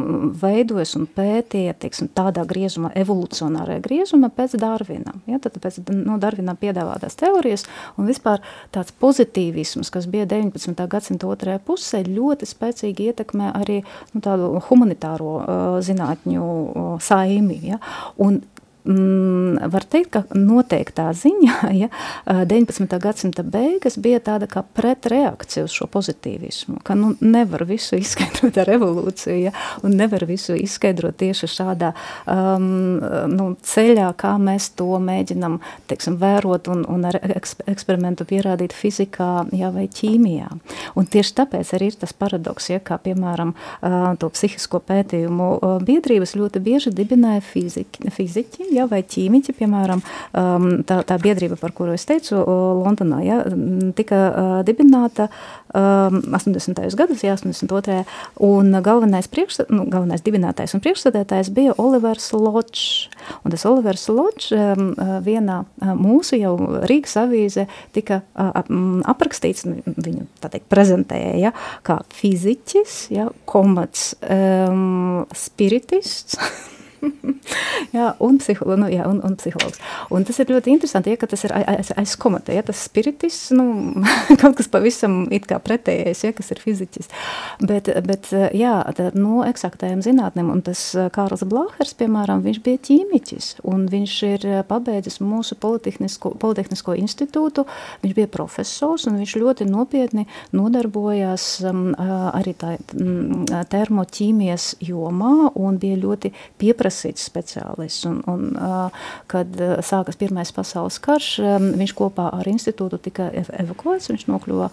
veidojas un pētīja, teiksim, tādā griezumā, evolucionārajā griezumā pēc Darvina, ja, tad pēc, no Darvina piedāvātās teorijas, un vispār tāds pozitīvisms, kas bija 19 19. gadsimta otrajā pusē ļoti spēcīgi ietekmē arī nu, tādu humanitāro uh, zinātņu uh, saimi. Ja? Un mm, var teikt, ka noteiktā ziņā (laughs) ja, 19. gadsimta beigas bija tāda kā pretreakcija uz šo pozitīvismu, ka nu, nevar visu izskaidrot ar evolūciju, ja, un nevar visu izskaidrot tieši šādā um, nu, ceļā, kā mēs to mēģinam, teiksim, vērot un, un ar eksperimentu pierādīt fizikā ja, vai ķīmijā. Un tieši tāpēc arī ir tas paradoks, ja, kā piemēram to psihisko pētījumu biedrības ļoti bieži dibināja fiziķi, fiziķi ja, vai ķīmiķi, piemēram, um, tā, tā biedrība, par kuru es teicu, Londonā, ja, tika uh, dibināta um, 80. gados, ja, 82. un galvenais, priekš, nu, galvenais dibinātājs un priekšsēdētājs bija Olivers Lodžs. Un tas Olivers Lodžs um, vienā mūsu jau Rīgas avīze tika uh, aprakstīts, viņu tā teikt prezentēja, ja, kā fiziķis, ja, komats, um, spiritists, (laughs) jā, un, psiholo, nu, jā, un, un psihologs. Un tas ir ļoti interesanti, ja, ka tas ir aiz, aiz komata, ja, tas spiritis, nu, (laughs) kaut kas pavisam it kā pretējais, ja, kas ir fiziķis. Bet, bet jā, no eksaktajiem zinātnēm, un tas Kārls Blāhers, piemēram, viņš bija ķīmiķis, un viņš ir pabeidzis mūsu Politehnisko, Politehnisko institūtu, viņš bija profesors, un viņš ļoti nopietni nodarbojās um, arī tā um, termoķīmijas jomā, un bija ļoti pieprasīts pieprasīts speciālists. Un, un, kad sākas Pirmais pasaules karš, viņš kopā ar institūtu tika evakuēts, viņš nokļuva,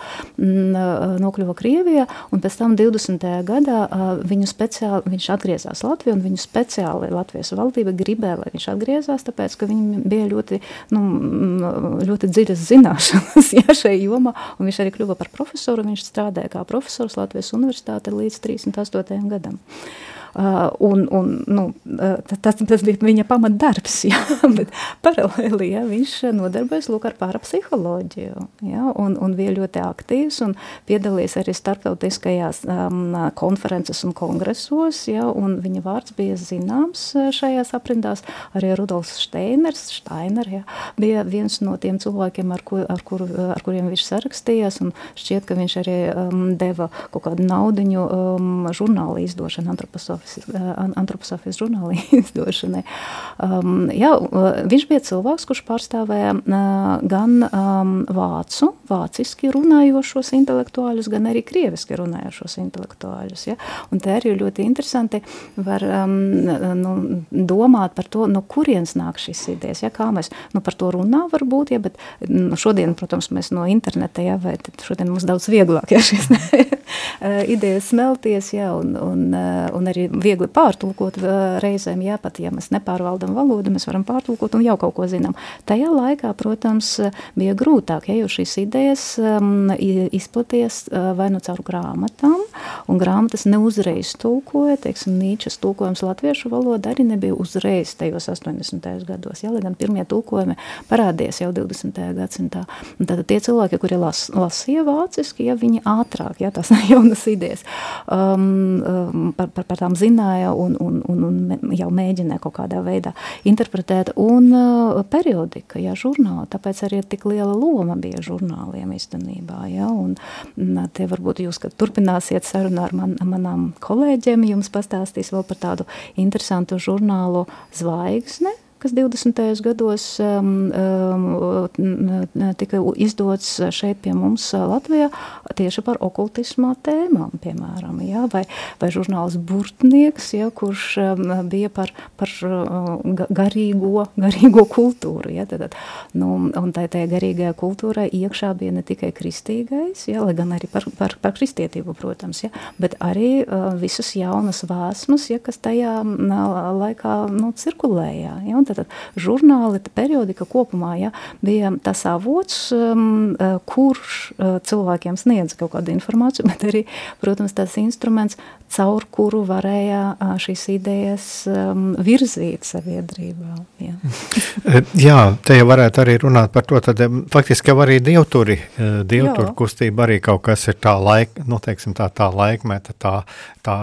nokļuva Krievijā, un pēc tam 20. gadā viņu speciāli, viņš atgriezās Latviju, un viņu speciāli Latvijas valdība gribēja, lai viņš atgriezās, tāpēc, ka viņam bija ļoti, nu, ļoti dziļas zināšanas (laughs) ja, šai jomā, un viņš arī kļuva par profesoru, viņš strādāja kā profesors Latvijas universitāte līdz 38. gadam. Un, un, nu, tas, tas bija viņa pamatdarbs, (laughs) jā, bet paralēli jā, viņš nodarbojas lūk ar parapsiholoģiju, jā, un, un bija ļoti aktīvs un piedalījās arī starptautiskajās um, konferences un kongresos, jā, un viņa vārds bija zināms uh, šajās aprindās, arī Rudolfs Steiners, Steiner, jā, bija viens no tiem cilvēkiem, ar, kur, ar, kuru, ar kuriem viņš sarakstījās, šķiet, ka viņš arī um, deva kaut kādu naudiņu um, žurnāla izdošanu antroposofiju antroposofijas žurnāla (laughs) izdošanai. Um, jā, viņš bija cilvēks, kurš pārstāvēja uh, gan um, vācu, vāciski runājošos intelektuāļus, gan arī krieviski runājošos intelektuāļus. Ja? Un te arī ļoti interesanti var um, nu, domāt par to, no kurienes nāk šīs idejas, ja? kā mēs nu, par to runā varbūt, ja? bet nu, šodien, protams, mēs no interneta, ja? vai šodien mums daudz vieglāk, ja šīs (laughs) idejas smelties, ja? un, un, un arī viegli pārtulkot reizēm, jā, pat ja mēs nepārvaldam valodu, mēs varam pārtulkot un jau kaut ko zinām. Tajā laikā, protams, bija grūtāk, ja, jo šīs idejas um, izplaties uh, vai nu caur grāmatām, un grāmatas neuzreiz tulkoja, teiksim, Nīčas tulkojums latviešu valoda arī nebija uzreiz tajos 80. gados, ja, lai gan pirmie tulkojumi parādījās jau 20. gadsimtā. Tātad tie cilvēki, kuri las, lasīja vāciski, ja viņi ātrāk, ja, tās (laughs) jaunas idejas um, um, par, par, par tām zināja un, un, un, un jau mēģināja kaut kādā veidā interpretēt. Un uh, periodika, ja, žurnāli, tāpēc arī tik liela loma bija žurnāliem īstenībā. Ja, un, un te varbūt jūs, kad turpināsiet sarunu ar man, manām kolēģiem, jums pastāstīs vēl par tādu interesantu žurnālu Zvaigzne, kas 20. gados um, um, tika izdots šeit pie mums Latvijā tieši par okultismā tēmām, piemēram, ja, vai, vai žurnāls Burtnieks, ja, kurš um, bija par, par uh, garīgo, garīgo kultūru, ja, tad, nu, un tai, tai garīgajā kultūrai iekšā bija ne tikai kristīgais, ja, lai gan arī par, par, par kristietību, protams, ja, bet arī uh, visas jaunas vēsmas, ja, kas tajā uh, laikā nu, cirkulēja. Ja, un tad, tad žurnāli, periodika kopumā ja, bija tas avots, um, uh, kurš uh, cilvēkiem sniedz kaut kādu informāciju, (laughs) bet arī, protams, tas instruments, caur kuru varēja uh, šīs idejas um, virzīt sabiedrībā. Ja. (laughs) Jā, te jau varētu arī runāt par to, tad faktiski jau arī dievturi, dievturi kustība arī kaut kas ir tā laika, nu, teiksim, tā, tā laikmeta, tā, tā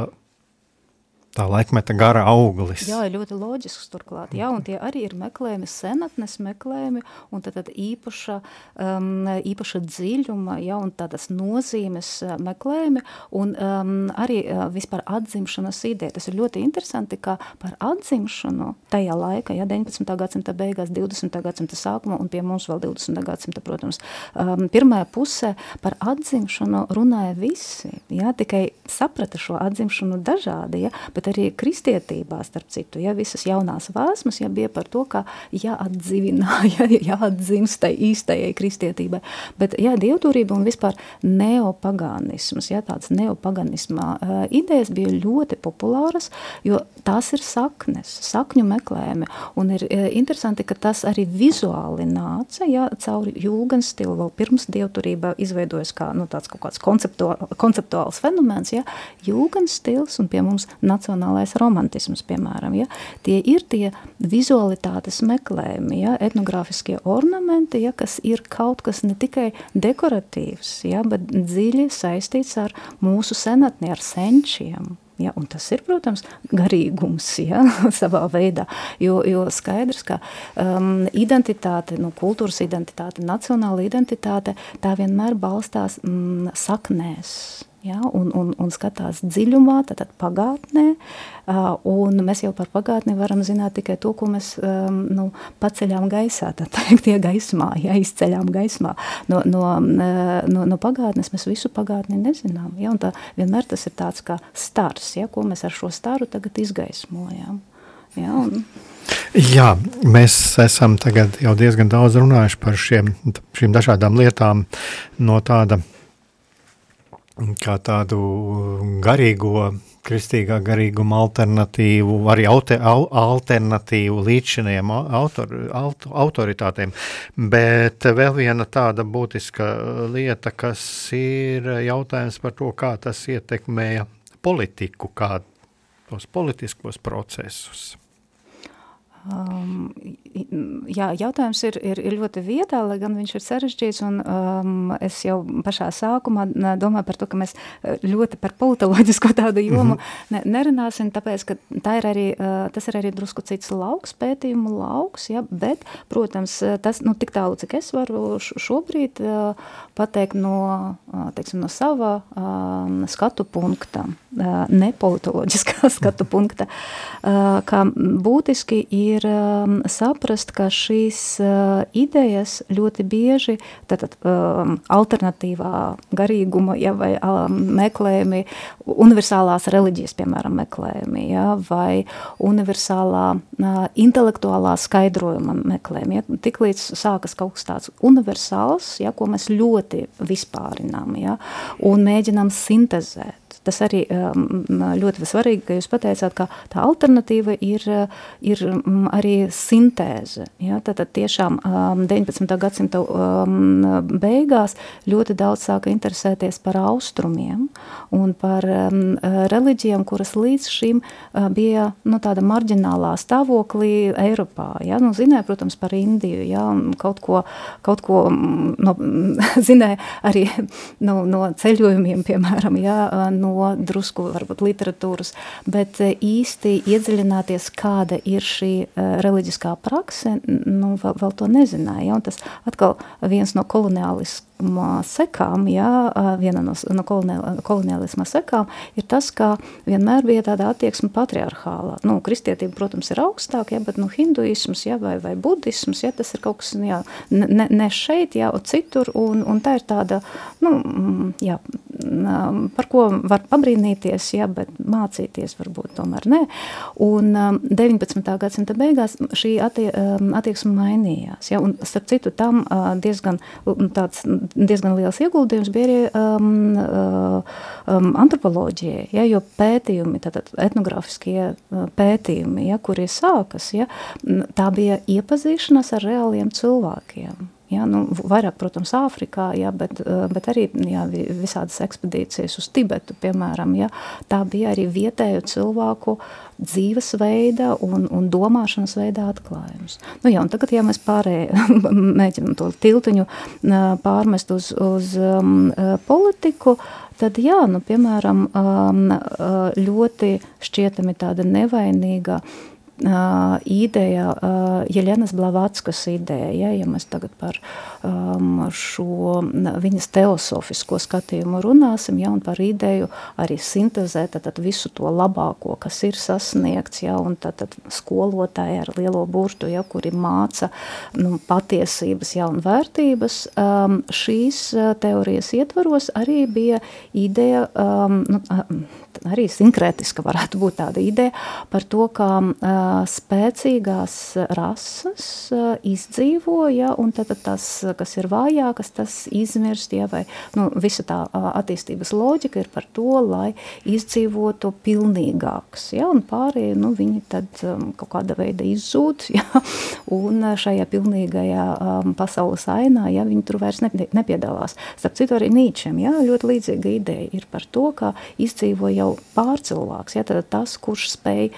tā laikmeta gara auglis. Jā, ļoti loģisks turklāt, jā, un tie arī ir meklējumi, senatnes meklējumi, un tad, tad īpaša, um, īpaša dziļuma, jā, un tādas nozīmes uh, meklējumi, un um, arī uh, vispār atzimšanas ideja. Tas ir ļoti interesanti, ka par atzimšanu tajā laikā, jā, 19. gadsimta beigās, 20. gadsimta sākumā, un pie mums vēl 20. gadsimta, protams, um, pirmajā pusē par atzimšanu runāja visi, jā, tikai saprata šo atzimšanu dažādi, jā, bet bet arī kristietībā, starp citu, ja visas jaunās vēsmas, ja bija par to, ka jāatdzīvinā, ja, (laughs) jāatdzimst tai īstajai kristietībai, bet jā, dievturība un vispār neopagānisms, ja, tāds neopaganismā uh, idejas bija ļoti populāras, jo tās ir saknes, sakņu meklējumi, un ir uh, interesanti, ka tas arī vizuāli nāca, ja, cauri jūgens stilu, vēl pirms dievturība izveidojas kā, nu, tāds kaut kāds konceptuāls, konceptuāls fenomens, ja, jūgens stils un pie mums nacionālais nacionālais romantisms, piemēram. Ja? Tie ir tie vizualitātes meklējumi, ja? etnogrāfiskie ornamenti, ja? kas ir kaut kas ne tikai dekoratīvs, ja? bet dziļi saistīts ar mūsu senatni, ar senčiem. Ja, un tas ir, protams, garīgums ja, (laughs) savā veidā, jo, jo skaidrs, ka um, identitāte, nu, kultūras identitāte, nacionāla identitāte, tā vienmēr balstās mm, saknēs, ja, un, un, un skatās dziļumā, tātad pagātnē, un mēs jau par pagātni varam zināt tikai to, ko mēs nu, paceļām gaisā, tā teikt, ja gaismā, ja izceļām gaismā. No, no, no, no pagātnes mēs visu pagātni nezinām, ja, un tā vienmēr tas ir tāds kā stars, ja, ko mēs ar šo staru tagad izgaismojam. Ja, un, Jā, mēs esam tagad jau diezgan daudz runājuši par šiem, šīm dažādām lietām no tāda kā tādu garīgo, kristīgā garīguma alternatīvu, arī aute, au, alternatīvu līdziniem autor, autor, autoritātēm. Bet vēl viena tāda būtiska lieta, kas ir jautājums par to, kā tas ietekmēja politiku, kā tos politiskos procesus. Um, jā, jautājums ir, ir, ir ļoti vietā, lai gan viņš ir sarežģīts, un um, es jau pašā sākumā domāju par to, ka mēs uh, ļoti par politoloģisko tādu jomu mm -hmm. ne, nerunāsim, tāpēc, ka tā ir arī, uh, tas ir arī drusku cits lauks, pētījumu lauks, ja, bet, protams, uh, tas, nu, tik tālu, cik es varu šobrīd uh, pateikt no, teiksim, no sava uh, skatu punkta, uh, ne politoloģiskā (laughs) skatu punkta, uh, kā būtiski ir ir um, saprast, ka šīs uh, idejas ļoti bieži, tātad um, alternatīvā garīguma ja, vai um, meklējumi, universālās reliģijas, piemēram, meklējumi, ja, vai universālā uh, intelektuālā skaidrojuma meklējumi. Ja, tiklīdz sākas kaut kas tāds universāls, ja, ko mēs ļoti vispārinām ja, un mēģinām sintezēt tas arī um, ļoti svarīgi, ka jūs pateicāt, ka tā alternatīva ir, ir um, arī sintēze. Ja? Tātad tiešām 19. Um, gadsimta beigās ļoti daudz sāka interesēties par austrumiem un par reliģijām, kuras līdz šim uh, bija nu, tāda marģinālā stāvoklī Eiropā. Ja? Nu, zināja, protams, par Indiju, ja? kaut ko, kaut ko no, (laughs) zināja arī (laughs) no, no ceļojumiem, piemēram, ja? no drusku varbūt literatūras, bet īsti iedziļināties, kāda ir šī reliģiskā prakse, nu, vēl, vēl to nezināja. Ja? Un tas atkal viens no koloniālis, sekām, jā, viena no, no koloniālisma sekām, ir tas, ka vienmēr bija tāda attieksme patriarchālā. Nu, kristietība, protams, ir augstāk, jā, bet nu, hinduisms jā, vai, vai budisms, jā, tas ir kaut kas jā, ne, ne šeit, jā, citur, un, un tā ir tāda, nu, mm, jā, par ko var pabrīnīties, jā, bet mācīties varbūt tomēr ne. Un 19. gadsimta beigās šī attie, attieksme mainījās, jā, un starp citu tam diezgan tāds diezgan liels ieguldījums bija arī um, uh, um, antropoloģijai, ja, jo pētījumi, tātad etnogrāfiskie uh, pētījumi, ja, kuri sākas, ja, tā bija iepazīšanās ar reāliem cilvēkiem. Ja, nu, vairāk, protams, Āfrikā, ja, bet, uh, bet arī ja, visādas ekspedīcijas uz Tibetu, piemēram. Ja, tā bija arī vietēju cilvēku dzīvesveida un, un domāšanas veida atklājums. Nu, ja, tagad, ja mēs pārēj, (laughs) mēģinām to tiltiņu uh, pārmest uz, uz um, uh, politiku, tad, jā, nu, piemēram, um, ļoti šķietami tāda nevainīga uh, uh, ideja, uh, Jeļenas Blavatskas ideja, ja, ja mēs tagad par um, šo viņas teosofisko skatījumu runāsim, ja, un par ideju arī sintezēt tad, tad visu to labāko, kas ir sasniegts, ja, un tad, tad skolotāji ar lielo burtu, ja, kuri māca nu, patiesības, ja, un vērtības, um, šīs teorijas ietvaros arī bija ideja, um, nu, arī sinkrētiska varētu būt tāda ideja par to, uh, spēcīgās rases izdzīvo, ja, un tad tas, kas ir vājākas, tas izmirst, ja, vai nu, visa tā attīstības loģika ir par to, lai izdzīvotu pilnīgāks, ja, un pārējie, nu, viņi tad kaut kāda veida izzūd, (laughs) ja, un šajā pilnīgajā pasaules ainā, ja, viņi tur vairs nepiedalās. Starp citu arī Nīčem, ja, ļoti līdzīga ideja ir par to, ka izdzīvo jau pārcilvāks, ja, tad tas, kurš spēj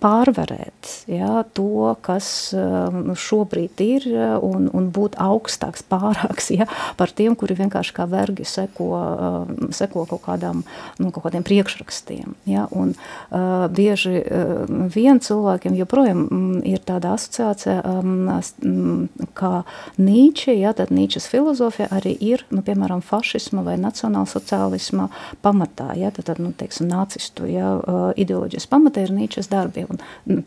pārvarēt ja, to, kas um, šobrīd ir, un, un būt augstāks, (laughs) pārāks ja, par tiem, kuri vienkārši kā vergi seko, um, seko kaut, kādām, nu, kaut kādiem priekšrakstiem. Ja, un, uh, bieži uh, vien cilvēkiem joprojām mm, ir tāda asociācija, um, kā Nīče, ja, tad Nīčes filozofija arī ir, nu, piemēram, fašisma vai nacionālsociālisma pamatā, ja, tad, tad nu, teiksim, nacistu ja, ideoloģijas pamatā ir Nīče Nīčes darbi. Un,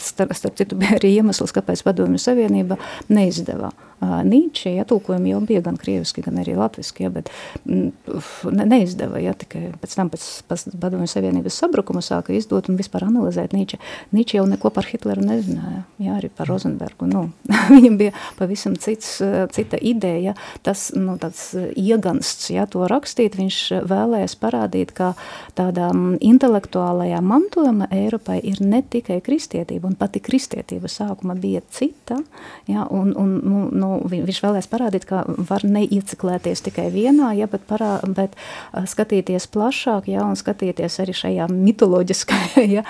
starp, starp citu, (laughs) bija arī iemesls, kāpēc Padomju Savienība neizdevā Nīčē, ja tulkojumi jau bija gan krieviski, gan arī latviski, ja, bet ne, neizdeva, ja tikai pēc tam pēc, pēc Padomju Savienības sabrukuma sāka izdot un vispār analizēt Nīčē. Nīčē jau neko par Hitleru nezināja, ja, arī par Rozenbergu, nu, (laughs) viņam bija pavisam cits, cita ideja, tas, nu, tāds iegansts, ja, to rakstīt, viņš vēlējas parādīt, ka tādā intelektuālajā mantojuma Eiropai ir ne tikai kristietība, un pati kristietība sākuma bija cita, ja, un, un nu, nu, nu, viņš vēlēs parādīt, ka var neieciklēties tikai vienā, ja, bet, parā, bet skatīties plašāk, ja, un skatīties arī šajā mitoloģiskajā (laughs) ja,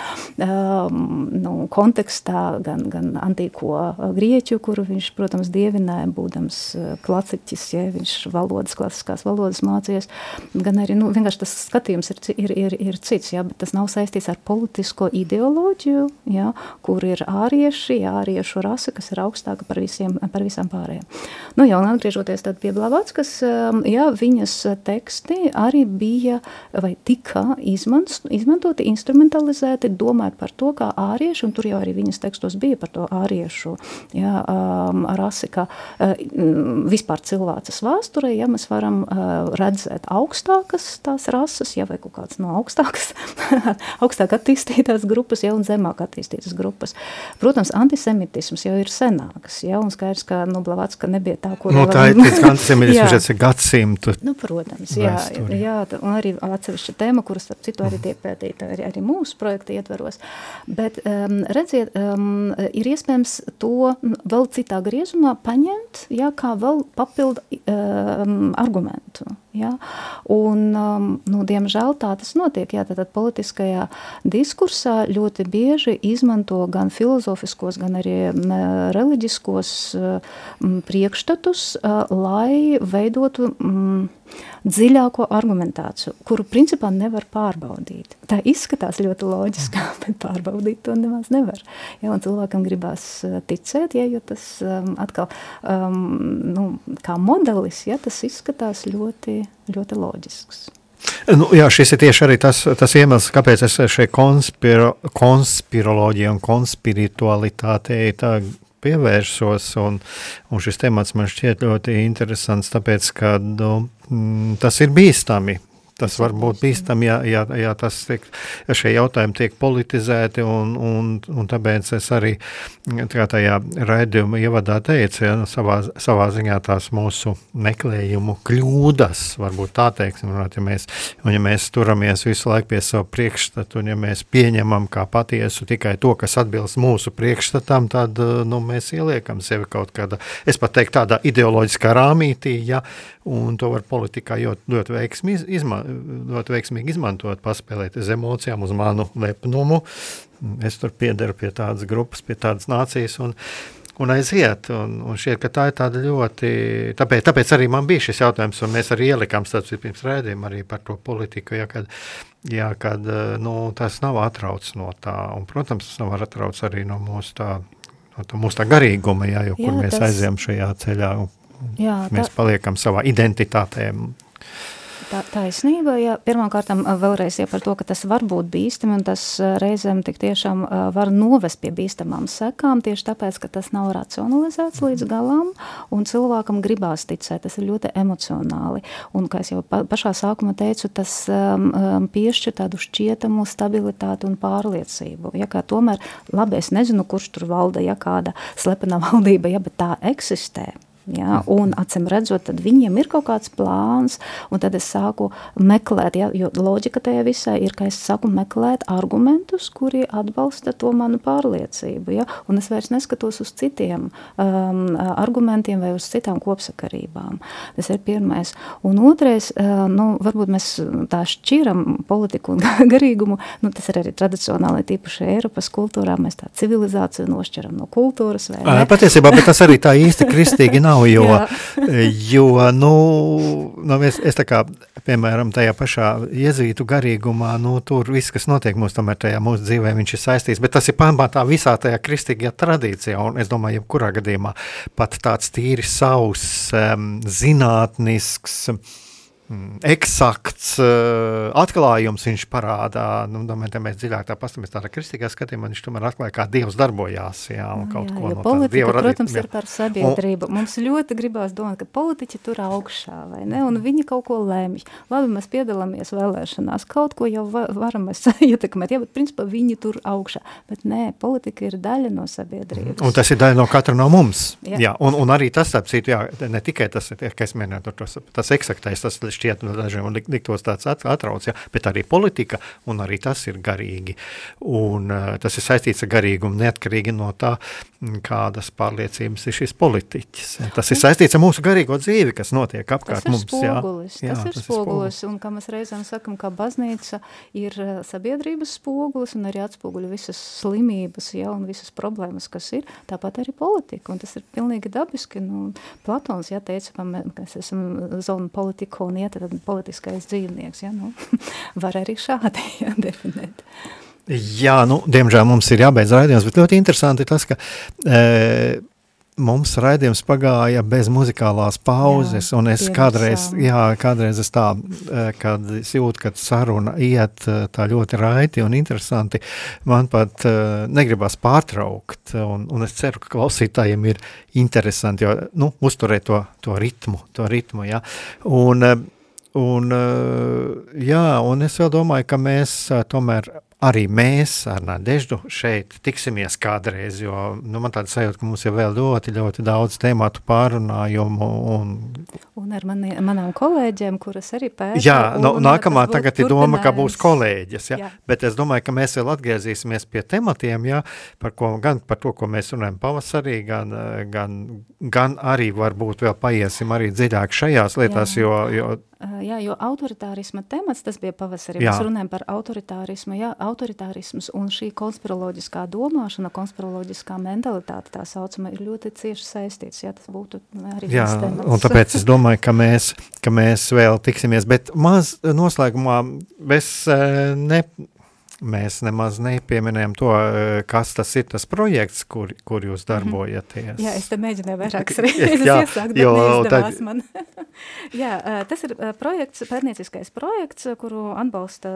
nu, kontekstā, gan, gan antīko grieķu, kuru viņš, protams, dievināja, būdams klasiķis, ja, viņš valodas, klasiskās valodas mācījies, gan arī, nu, vienkārši tas skatījums ir, ir, ir, ir cits, ja, bet tas nav saistīts ar politisko ideoloģiju, ja, kur ir ārieši, ja, āriešu rasa, kas ir augstāka par, visiem, par visām pārējiem pārējiem. Nu, jā, un atgriežoties pie Blavatskas, um, jā, viņas teksti arī bija vai tika izmans, izmantoti, instrumentalizēti, domājot par to, kā ārieši, un tur jau arī viņas tekstos bija par to āriešu jā, um, rasi, ka uh, vispār cilvēces vēsturē, ja mēs varam uh, redzēt augstākas tās rases, ja vai kaut kāds no augstākas, (laughs) augstāk attīstītās grupas, ja un zemāk attīstītas grupas. Protams, antisemitisms jau ir senāks, ja, un skaidrs, ka nu, Blavatska nebija tā, kur... No, tā ir pēc antisemitismu (laughs) gadsimtu Nu, protams, jā, vēsturi. jā, un arī atsevišķa tēma, kuras, starp citu, arī tiek pētīta arī, arī mūsu projekta ietveros. Bet, um, redziet, um, ir iespējams to vēl citā griezumā paņemt, jā, kā vēl papildu um, argumentu. Ja? Un, um, nu, diemžēl tā tas notiek. Jā, tad politiskajā diskursā ļoti bieži izmanto gan filozofiskos, gan arī reliģiskos uh, priekšstatus, uh, lai veidotu um, dziļāko argumentāciju, kuru principā nevar pārbaudīt. Tā izskatās ļoti loģiski, (laughs) bet pārbaudīt to nemaz nevar. Ja, cilvēkam gribās uh, ticēt, ja, jo tas um, atkal um, nu, kā modelis, ja, tas izskatās ļoti, ļoti loģisks. Nu, jā, šis ir tieši arī tas, tas iemesls, kāpēc es šeit konspiro, konspiroloģija un konspiritualitātei tā pievērsos, un, un šis temats man šķiet ļoti interesants, tāpēc, ka nu, tas ir bīstami Tas var būt bīstami, ja, ja, ja, tiek, ja šie jautājumi tiek politizēti, un, un, un tāpēc es arī tajā raidījuma ievadā teicu, ja, savā, savā ziņā tās mūsu meklējumu kļūdas, varbūt tā teiksim, ja mēs, un ja mēs turamies visu laiku pie savu priekšstatu, un ja mēs pieņemam kā patiesu tikai to, kas atbilst mūsu priekšstatam, tad nu, mēs ieliekam sevi kaut kādā, es pat teiktu, tādā ideoloģiskā rāmītī, ja, un to var politikā ļoti, ļoti, veiksmi, izma, ļoti veiksmīgi izmantot, paspēlēt uz emocijām, uz manu lepnumu. Es tur piederu pie tādas grupas, pie tādas nācijas, un, un aiziet. Un, un šķiet, ka tā ir tāda ļoti. Tāpēc, tāpēc arī man bija šis jautājums, un mēs arī ielikām starp pirms rēdījuma arī par to politiku. Ja, kad, ja, kad nu, tas nav atrauts no tā, un, protams, tas nav atrauts arī no mūsu tā. No tā mūsu tā garīguma, jā, jo, jā, kur mēs tas... aizējām šajā ceļā, Jā, mēs tā... paliekam savā identitātē. Tā, taisnība, ja pirmkārt vēlreiz ja par to, ka tas var būt bīstami un tas reizēm tik tiešām var novest pie bīstamām sekām, tieši tāpēc, ka tas nav racionalizēts līdz galam un cilvēkam gribās ticēt, tas ir ļoti emocionāli. Un, kā jau pa, pašā sākumā teicu, tas um, piešķir tādu šķietamu stabilitāti un pārliecību. Ja, kā tomēr, labi, es nezinu, kurš tur valda, ja kāda slepenā (laughs) valdība, ja, bet tā eksistē. Ja, un acīm redzot, tad viņiem ir kaut kāds plāns, un tad es sāku meklēt, ja, jo loģika tajā visā ir, ka es sāku meklēt argumentus, kuri atbalsta to manu pārliecību. Ja, un es vairs neskatos uz citiem um, argumentiem vai uz citām kopsakarībām. Tas ir pirmais. Un otrais, uh, nu, varbūt mēs tā šķiram politiku un (laughs) garīgumu, nu, tas ir arī tradicionāli tīpaši Eiropas kultūrā, mēs tā civilizāciju nošķiram no kultūras. Vai? Patiesībā, bet tas arī tā īsti kristīgi nav nav, jo, (laughs) jo nu, nu, es, es tā kā, piemēram, tajā pašā iezītu garīgumā, nu, tur viss, kas notiek mums tomēr tajā mūsu dzīvē, viņš ir saistīts, bet tas ir pamatā visā tajā kristīgajā tradīcijā, un es domāju, jebkurā gadījumā pat tāds tīri savs, um, zinātnisks, um, eksakts uh, atklājums viņš parādā. Nu, domāju, ja mēs dziļāk tā paskatāmies tādā kristīgā skatījumā, viņš tomēr atklāja, kā Dievs darbojās. Jā, un nu kaut jā, ko no politika, Dieva protams, radīt, ir par sabiedrību. Un, Mums ļoti gribās domāt, ka politiķi tur augšā, vai ne? Un viņi kaut ko lēmj. Labi, mēs piedalāmies vēlēšanās, kaut ko jau va varam (laughs) ietekmēt, jā, bet principā viņi tur augšā. Bet nē, politika ir daļa no sabiedrības. Un tas ir daļa no katra no mums. Jā, jā un, un arī tas, ap citu, jā, ne tikai tas, ka es minēju, tas, tas eksaktais, tas šķiet no dažiem liktos tāds atrauc, ja, bet arī politika, un arī tas ir garīgi. Un tas ir saistīts ar garīgumu neatkarīgi no tā, kādas pārliecības ir šis politiķis. Tas ir saistīts ar mūsu garīgo dzīvi, kas notiek apkārt tas mums. Spogulis, jā, tas, jā, tas ir spogulis, un kā mēs reizēm sakam, ka baznīca ir sabiedrības spogulis un arī atspoguļa visas slimības, ja, un visas problēmas, kas ir, tāpat arī politika, un tas ir pilnīgi dabiski, nu, Platons, ja, teica, ka mēs esam zona politika un iet, tad politiskais dzīvnieks, ja, nu, (laughs) var arī šādi ja, definēt. Jā, nu, diemžēl mums ir jābeidz raidījums, bet ļoti interesanti tas, ka e, mums raidījums pagāja bez muzikālās pauzes, jā, un es kādreiz, jā, kādreiz es tā, e, kad es jūtu, ka saruna iet e, tā ļoti raiti un interesanti, man pat uh, negribas pārtraukt, un, un es ceru, ka klausītājiem ir interesanti, jo, nu, uzturēt to, to ritmu, to ritmu, jā, un uh, Un, jā, un es vēl domāju, ka mēs tomēr arī mēs ar Nadeždu šeit tiksimies kādreiz, jo nu, man tāda sajūta, ka mums ir vēl ļoti, ļoti daudz tēmatu pārunājumu. Un, un ar mani, manām kolēģiem, kuras arī pēta. Jā, nu, nākamā tagad ir doma, ka būs kolēģis, ja? jā. bet es domāju, ka mēs vēl atgriezīsimies pie tematiem, ja? par ko, gan par to, ko mēs runājam pavasarī, gan, gan, gan arī varbūt vēl paiesim arī dziļāk šajās lietās, jā. jo, jo Jā, jo autoritārisma temats, tas bija pavasarī, Jā. mēs runājam par autoritārismu, jā, autoritārisms un šī konspiroloģiskā domāšana, konspiroloģiskā mentalitāte tā saucama ir ļoti cieši saistīts, jā, tas būtu arī Jā, temats. un tāpēc es domāju, ka mēs, ka mēs vēl tiksimies, bet maz noslēgumā es ne, mēs nemaz nepieminējam to, eh, kas tas ir tas projekts, kur, kur jūs darbojaties. Jā, es te mēģināju vairākas (laughs) Jā, reizes iesākt, bet jo neizdevās tad- man. (laughs) Jā, ā, tas ir ā, projekts, pērnieciskais projekts, kuru atbalsta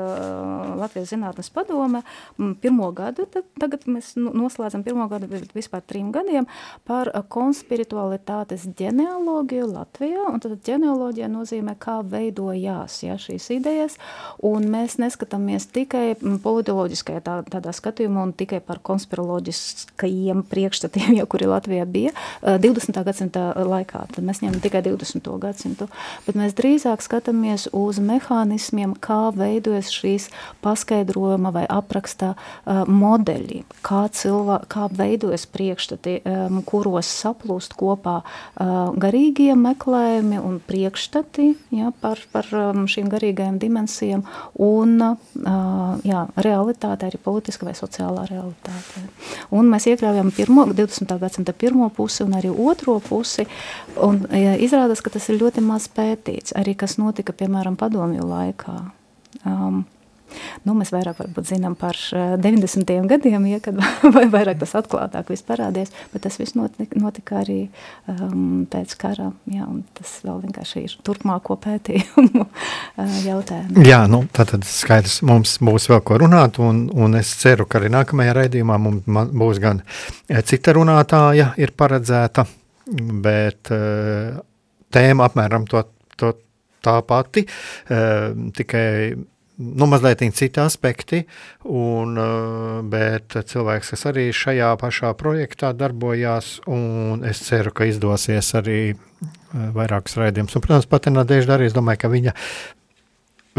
Latvijas zinātnes padome. M, Pirmo gadu, tad, tagad mēs noslēdzam pirmo gadu vispār trim gadiem par konspiritualitātes ģenealogiju Latvijā. Un tad ģenealoģija nozīmē, kā veidojās jā, šīs idejas. Un mēs neskatāmies tikai m, politoloģiskajā tā, tādā skatījumā un tikai par konspiroloģiskajiem priekšstatiem, ja, kuri Latvijā bija ā, 20. gadsimta laikā. Tad mēs ņemam tikai 20. gadsimtu, bet mēs drīzāk skatāmies uz mehānismiem, kā veidojas šīs paskaidrojuma vai aprakstā uh, modeļi, kā, cilvē, kā veidojas priekšstati, um, kuros saplūst kopā uh, garīgie meklējumi un priekšstati ja, par, par um, šīm garīgajām dimensijām un uh, jā, realitāte, arī politiska vai sociālā realitāte. Un mēs iekļaujam pirmo, 20. gadsimta pirmo pusi un arī otro pusi, un ja, izrādās, ka tas ir ļoti maz pētīts, arī kas notika, piemēram, padomju laikā. Um, Nu, mēs vairāk zinām par uh, 90. gadiem, ja, kad (laughs) vai vairāk tas atklātāk parādies, bet tas viss notika, notika arī um, pēc kara, jā, tas vēl vienkārši ir turpmāko pētījumu uh, (laughs) jautājumi. Jā, nu, tātad skaidrs, mums būs vēl ko runāt, un, un es ceru, ka arī nākamajā raidījumā mums būs gan eh, cita runātāja ir paredzēta, bet tēma apmēram to, to tā pati, tikai nu, mazliet citi aspekti, un, uh, bet cilvēks, kas arī šajā pašā projektā darbojās, un es ceru, ka izdosies arī uh, vairākus raidījumus. Un, protams, pat Nadežda arī, es domāju, ka viņa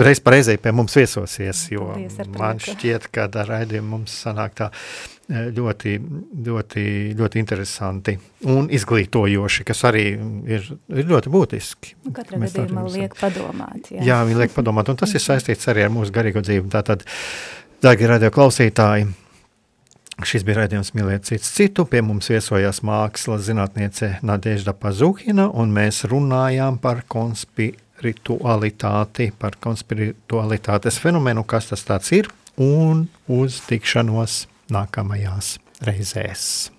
reiz pareizē pie mums viesosies, jo man šķiet, ka ar raidījumu mums sanāk tā eh, ļoti, ļoti, ļoti interesanti un izglītojoši, kas arī ir, ir ļoti būtiski. Nu, Katrā gadījumā liek padomāt. Jā, Jā, viņi liek padomāt, un tas ir saistīts arī ar mūsu garīgo dzīvi. Tātad, dārgie radio klausītāji, šis bija raidījums Mīliet cits citu. Pie mums viesojās mākslas zinātniece Nadežda Pazuhina, un mēs runājām par konspiritualitāti, par konspiritualitātes fenomenu, kas tas tāds ir, un uz tikšanos nākamajās reizēs.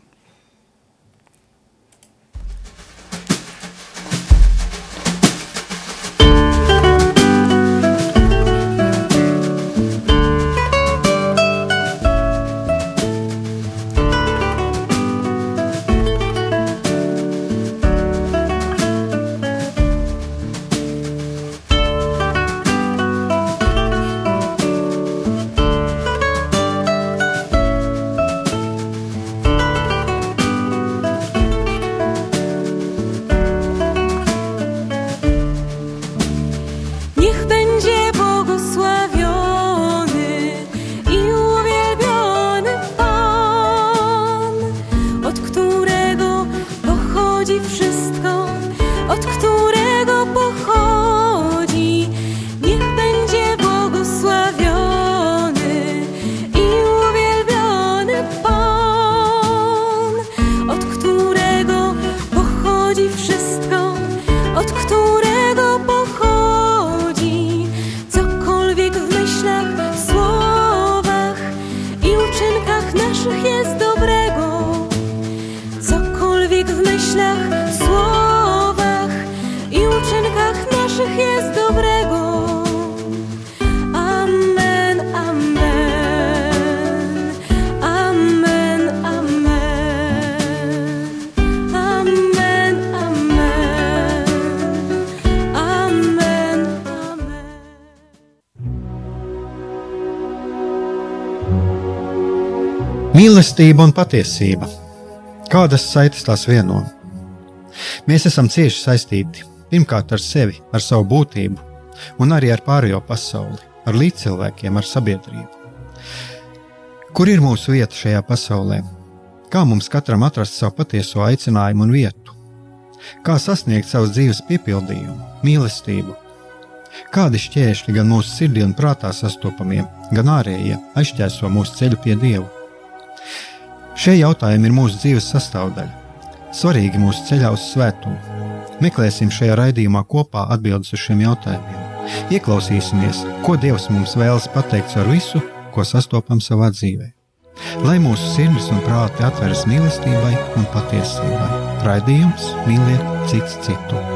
Mīlestība un patiesība. Kādas saites tās vieno? Mēs esam cieši saistīti pirmkārt ar sevi, ar savu būtību, un arī ar pārējo pasauli, ar līdzcilvēkiem, ar sabiedrību. Kur ir mūsu vieta šajā pasaulē? Kā mums katram atrast savu patieso aicinājumu un vietu? Kā sasniegt savas dzīves piepildījumu, mīlestību? Kādi šķēršļi gan mūsu sirdī un prātā sastopamie, gan ārējie aizķēso mūsu ceļu pie Dieva? Šie jautājumi ir mūsu dzīves sastāvdaļa, svarīgi mūsu ceļā uz svētumu. Meklēsim šajā raidījumā kopā atbildes uz šiem jautājumiem. Ieklausīsimies, ko Dievs mums vēlas pateikt ar visu, ko sastopam savā dzīvē. Lai mūsu sirds un prāti atveras mīlestībai un patiesībai, raidījums mīliet citu citu.